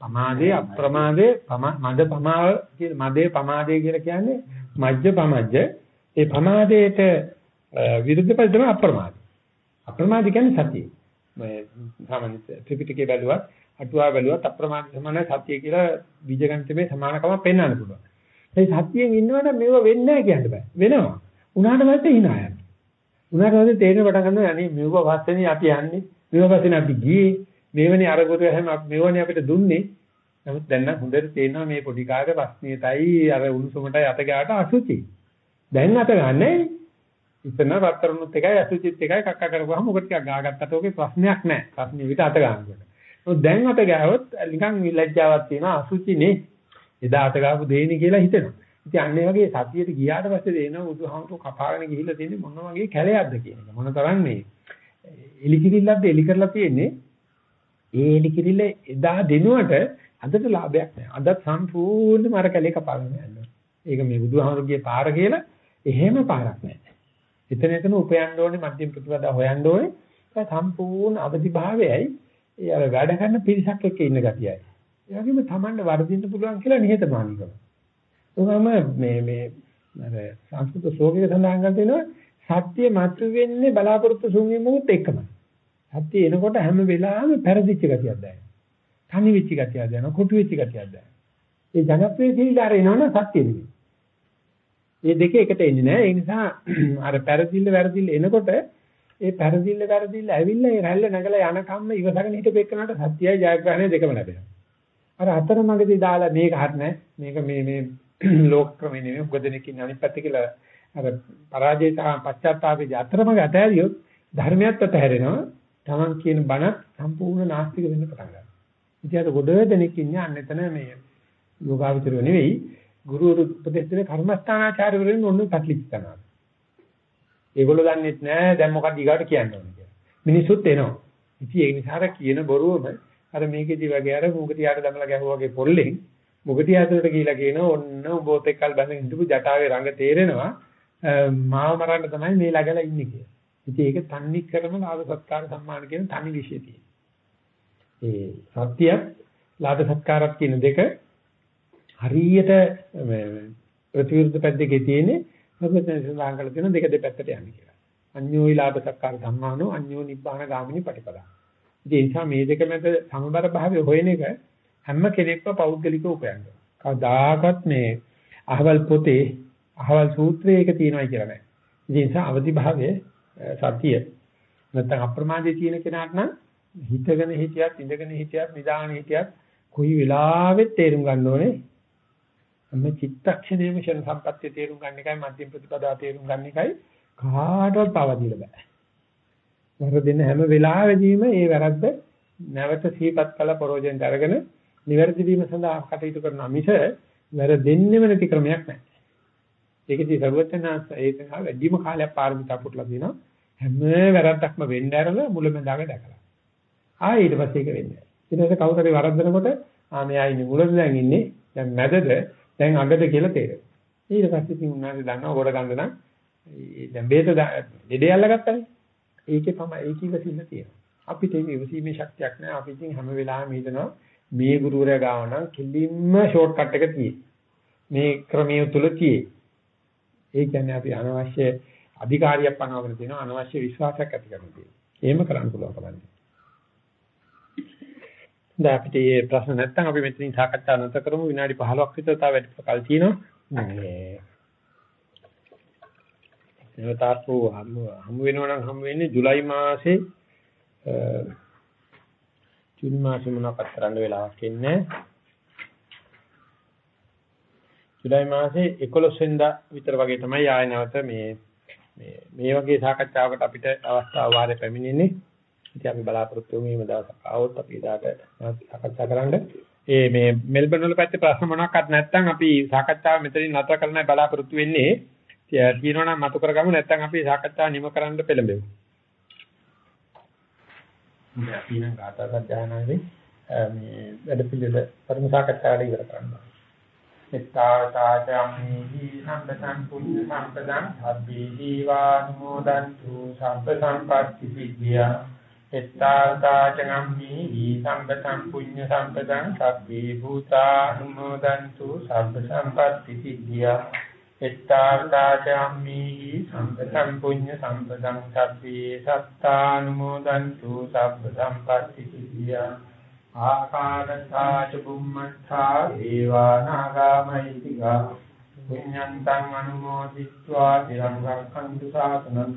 පමාදේ අප්‍රමාදේ මද පමාව මදේ පමාදේ කියලා කියන්නේ මජ්ජ පමජ්ජ. ඒ පමාදේට විරුද්ධ පද තමයි අප්‍රමාදී. අප්‍රමාදී කියන්නේ සතිය. මේ සාමාන්‍ය ත්‍රිපිටකයේ බැලුවත් අටුවා බැලුවත් අප්‍රමාදී සමාන සතිය කියලා බීජගණිතයේ සමානකමක් පෙන්වන්න පුළුවන්. ඒ සතියෙන් ඉන්නවට මේව වෙන්නේ නැහැ කියන්න බෑ. වෙනවා. උනාට පස්සේ hina යනවා. උනාට පස්සේ තේරෙන පටන් ගන්නවා අනේ මෙව පස්සේනේ අපි යන්නේ. මෙව පස්සේනේ අපි ගියේ. මේවනේ අරගොත හැම මේවනේ අපිට දුන්නේ. නමුත් දැන් නම් හොඳට තේරෙනවා මේ පොඩි කාගේ ප්‍රශ්නියටයි අර උණුසුමටයි අත ගාට අසුචි. දැන් අත ගන්නෑ. ඉතන රත්තරණුත් එකයි අසුචිත් එකයි කක්ක කරපුවාම ඔක ටිකක් ගාගත්තට ඔකේ ප්‍රශ්නයක් නැහැ. ප්‍රශ්නේ විතර අත ගන්නකොට. නමුත් දැන් අත ගාවොත් නිකන් ලැජ්ජාවක් තියෙනවා අසුචිනේ. එදා අත ගාපු දෙයිනේ කියලා හිතෙනවා. ඉතින් අන්න ඒ වගේ සතියට ගියාට පස්සේ දෙනවා බුදුහාමුදුරු කපාගෙන ගිහිල්ලා තියෙන්නේ මොන වගේ කැලයක්ද කියන එක. මොන තරම් මේ එලිකිරිල්ලක්ද එලි කරලා තියෙන්නේ. ඒ එලිකිරිල්ල එදා දෙනුවට අදට ලාභයක් නැහැ. අදත් සම්පූර්ණයෙන්ම අර කැලේ කපාගෙන යනවා. ඒක මේ බුදුහාමුදුරුගේ පාර කියලා එහෙම පාරක් නැහැ. එතන එතන උපයන්න ඕනේ මධ්‍යම ප්‍රතිපදා හොයන්න ඕනේ. ඒක සම්පූර්ණ අවදි භාවයයි ඒ අර වැඩ කරන පිරිසක් එක්ක ඉන්න ගතියයි. ඒ වගේම Tamanne වර්ධින්න පුළුවන් කියලා නිහතමානීකම. උගම මේ මේ අර සංස්කෘත ශ්ලෝකයක සඳහන් කරලා තියෙනවා සත්‍ය මතු වෙන්නේ බලාපොරොත්තු සුන්ගේ මොහොත එකමයි. සත්‍ය එනකොට හැම වෙලාවෙම පෙරදිච්ච ගතියක් දැනෙනවා. තනි වෙච්ච ගතියක් දැනෙනවා, කොටු වෙච්ච ගතියක් දැනෙනවා. ඒ ජනප්‍රිය සීලාර එනවනම් සත්‍ය නෙමෙයි. මේ දෙක එකට එන්නේ නැහැ. ඒ නිසා අර පෙරදිල්ල වැරදිල්ල එනකොට ඒ පෙරදිල්ල වැරදිල්ල ඇවිල්ලා ඒ රැල්ල නැගලා යන කම්ම ඉවසගෙන හිටපෙන්නට සත්‍යයි ජයග්‍රහණය දෙකම ලැබෙනවා. අර අතරමඟදී දාලා මේක හරිනේ මේක මේ මේ ලෝක ක්‍රමේ නෙමෙයි උගදෙනක ඉන්න අනිත් පැත්ත කියලා අර පරාජය සහ පශ්චාත්තාපයේ අතරමඟ ඇතෑරියොත් ධර්මයත් අතහැරෙනවා තමන් කියන බණ සම්පූර්ණ නාස්තික වෙන්න පටන් ගන්නවා. ඉතින් අර ගොඩ දෙනෙක් ඉන්නේ අන්න එතන මේ යෝගාවචරය නෙවෙයි ගුරුවරු උපදෙස් දෙන කර්මස්ථානාචාර්යවරුන් ඔන්න පැටලිච්ච තනවා. ඒගොල්ලෝ දන්නෙත් නෑ දැන් මොකක්ද ඊගාට කියන්න ඕනේ කියලා. මිනිස්සුත් එනවා. ඉතින් ඒ නිසා කියන බොරුවම අර මේකෙදි වගේ අර මුගතියට දමලා ගැහුවා වගේ පොල්ලෙන් මුගතිය ඇතුළට ගිහිලා කියනවා ඔන්න උඹත් එක්කල් බඳගෙන හිටපු ජටාවේ රඟ තේරෙනවා මාව මරන්න තමයි මේ ළඟලා ඉන්නේ කියලා. ඉතින් ඒක තන්නේ කරම ලාභ සත්කාර සම්මාන කියන තනි විශේෂය තියෙනවා. ඒ සත්‍යයක් ලාභ සත්කාරක් කියන දෙක හරියට ප්‍රතිවිරුද්ධ පැත්තේ තියෙන්නේ මොකද සඳහන් කරලා තියෙනවා දෙක දෙපැත්තට යන්නේ කියලා. අඤ්ඤෝයි ලාභ සත්කාර සම්මානෝ අඤ්ඤෝ නිබ්බාන ගාමිනී පටිපදා. ඒ නිසා මේ දෙක මැද සමබර භාවය හොයන එක හැම කෙනෙක්ම පෞද්ගලිකව උපයන්න. කවදාකවත් මේ අහවල් පොතේ අහවල් සූත්‍රයේ එක තියෙනවයි කියලා නෑ. ඒ නිසා අවදි භාවයේ සතිය නැත්නම් අප්‍රමාදයේ තියෙන කෙනාට නම් හිතගෙන හිටියත් ඉඳගෙන හිටියත් නිදාගෙන හිටියත් කොයි වෙලාවෙත් තේරුම් ගන්න ඕනේ මේ චිත්තක්ෂණයම ෂණ සම්පත්‍ය තේරුම් ගන්න එකයි මධ්‍යම ප්‍රතිපදා තේරුම් ගන්න එකයි කාටවත් පවදින්න බෑ. වැරදෙන හැම වෙලාවෙදීම ඒ වැරද්ද නැවත සිහිපත් කළ ප්‍රෝජෙන්ට අරගෙන නිවැරදි වීම සඳහා කටයුතු කරන මිස වැරදෙන්නෙම නැති ක්‍රමයක් නැහැ. ඒකදී සර්වඥාන්ස ඒක වැඩිම කාලයක් පාරමිතා පුරලා දිනවා හැම වැරද්දක්ම වෙන්න ඇරලා මුලමඳාග දැකලා. ආයෙ ඊට පස්සේ ඒක වෙන්නේ නැහැ. ඊට පස්සේ කවුරු හරි වරද්දනකොට ආ මෙයා ඉන්නේ මුලද දැන් ඉන්නේ දැන් මැදද දැන් අගද කියලා තේරෙනවා. ඊට පස්සේ ඉතින් උනාට දන්නවා ගොඩ ගන්න නම් දැන් බේත දෙඩේ අල්ලගත්තනේ. ඒකේ තමයි ඒකීව සිල්ල තියෙනවා. අපිට ඒක ඉවසීමේ ශක්තියක් නැහැ. අපි ඉතින් හැම වෙලාවෙම හිතනවා මේ ගුරුවරයා ගාව නම් කෙලින්ම ෂෝට් කට් එක තියෙයි. මේ ක්‍රමයේ තුල තියෙයි. ඒ කියන්නේ අපි අනවශ්‍ය අධිකාරියක් පනවගෙන තියෙනවා අනවශ්‍ය විශ්වාසයක් ඇති කරගෙන තියෙනවා. එහෙම කරන්න පුළුවන් කමන්නේ. දැන් අපිට මේ ප්‍රශ්න නැත්නම් අපි මෙතනින් සාකච්ඡා නැත කරමු. විනාඩි 15ක් විතර තව වැඩි කල් තියෙනවා. මේ නැවතත් හමු වෙනවා නම් හමු වෙන්නේ ජූලයි මාසේ ජූනි මාසේ මොනවක්ද කරන්න වෙලාවක් ඉන්නේ ජූලයි මාසේ 11 වෙනිදා විතර වගේ තමයි ආය නැවත මේ මේ මේ වගේ සාකච්ඡාවකට අපිට අවස්ථාව වාරේ පැමිණෙන්නේ. ඉතින් අපි බලාපොරොත්තු වෙමු මේ දවසක් ආවොත් අපි එදාට සාකච්ඡා කරන්න ඒ මේ මෙල්බන් වල පැත්තේ ප්‍රශ්න මොනවාක්වත් නැත්නම් අපි සාකච්ඡාව මෙතනින් නතර කරන්නයි බලාපොරොත්තු වෙන්නේ. තියෙනවා නම් මතු කරගමු නැත්නම් අපි සාකච්ඡාව නිම කරන්න පෙළඹෙමු. මේ අපි නම් ගාථා සජ්ජායනාවේ මේ වැඩ පිළිවෙල පරම සාකච්ඡාවට ඉවර කරනවා. එත්තාවතාචම්මේහි සම්පතං පුඤ්ඤ සම්පදං සබ්බේ දීවානුමෝදන්තු සම්ප සම්පත්ති සිද්ධියා එත්තාවතාචම්මේහි සම්පතං පුඤ්ඤ සම්පදං සබ්බේ භූතානුමෝදන්තු සම්ප සම්පත්ති සිද්ධියා. එත්තාවතාචම්මේහි සම්පතං පුඤ්ඤ සම්පදං සබ්බේ සත්තානුමෝදන්තු සම්ප සම්පත්ති සිද්ධියා. ආකාරත්තා ච බුම්මත්තා දේවානාගා මහිතිකා පුඤ්ඤන්තං අනුමෝදිत्वा තිරං රක්ඛන්තු සාසනං.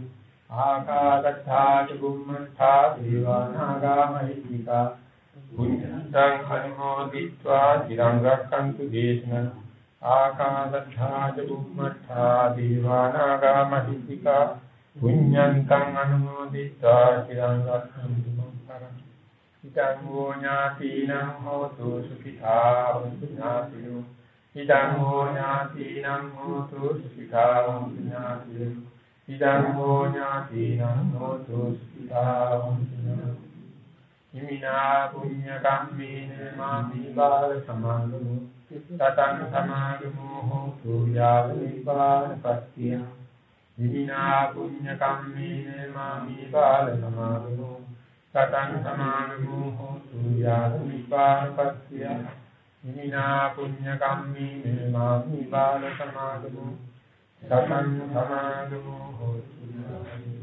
ආකාදත්තාච බුම්මත්තා දේවානාගාමහිතිකා පුඤ්ඤන්තං අනුමෝදිत्वा තිරං රක්ඛන්තු දේශනං ආකාදත්තාච බුම්මත්තා දේවානාගාමහිතිකා පුඤ්ඤන්තං අනුමෝදිत्वा තිරං රක්ඛන්තු මංකරං ඉදං වූ ඥාතිනං හෝතු සුඛිතා වന്തു ඥාතිනෝ ඉදං වූ ඥාතිනං හෝතු සුඛිතා වന്തു ඥාතිනෝ ඉදං හෝ ඥාතිනං හෝතු සුඛිතා හොන්තු ඥාතිනෝ ඉමිනා පුඤ්ඤ කම්මේන මාමි බාල සමාගමු. තතං සමාගමු හෝතු යාව නිපාන පත්තිය. ඉමිනා පුඤ්ඤ කම්මේන මාමි බාල සමාගමු. සතං සමානමෝ හෝතු යාත නිපානපත්තිය හිමිනා පුඤ්ඤ කම්මේ මාමි බාල සමාගමෝ. සතං සමාගමෝ හෝතු.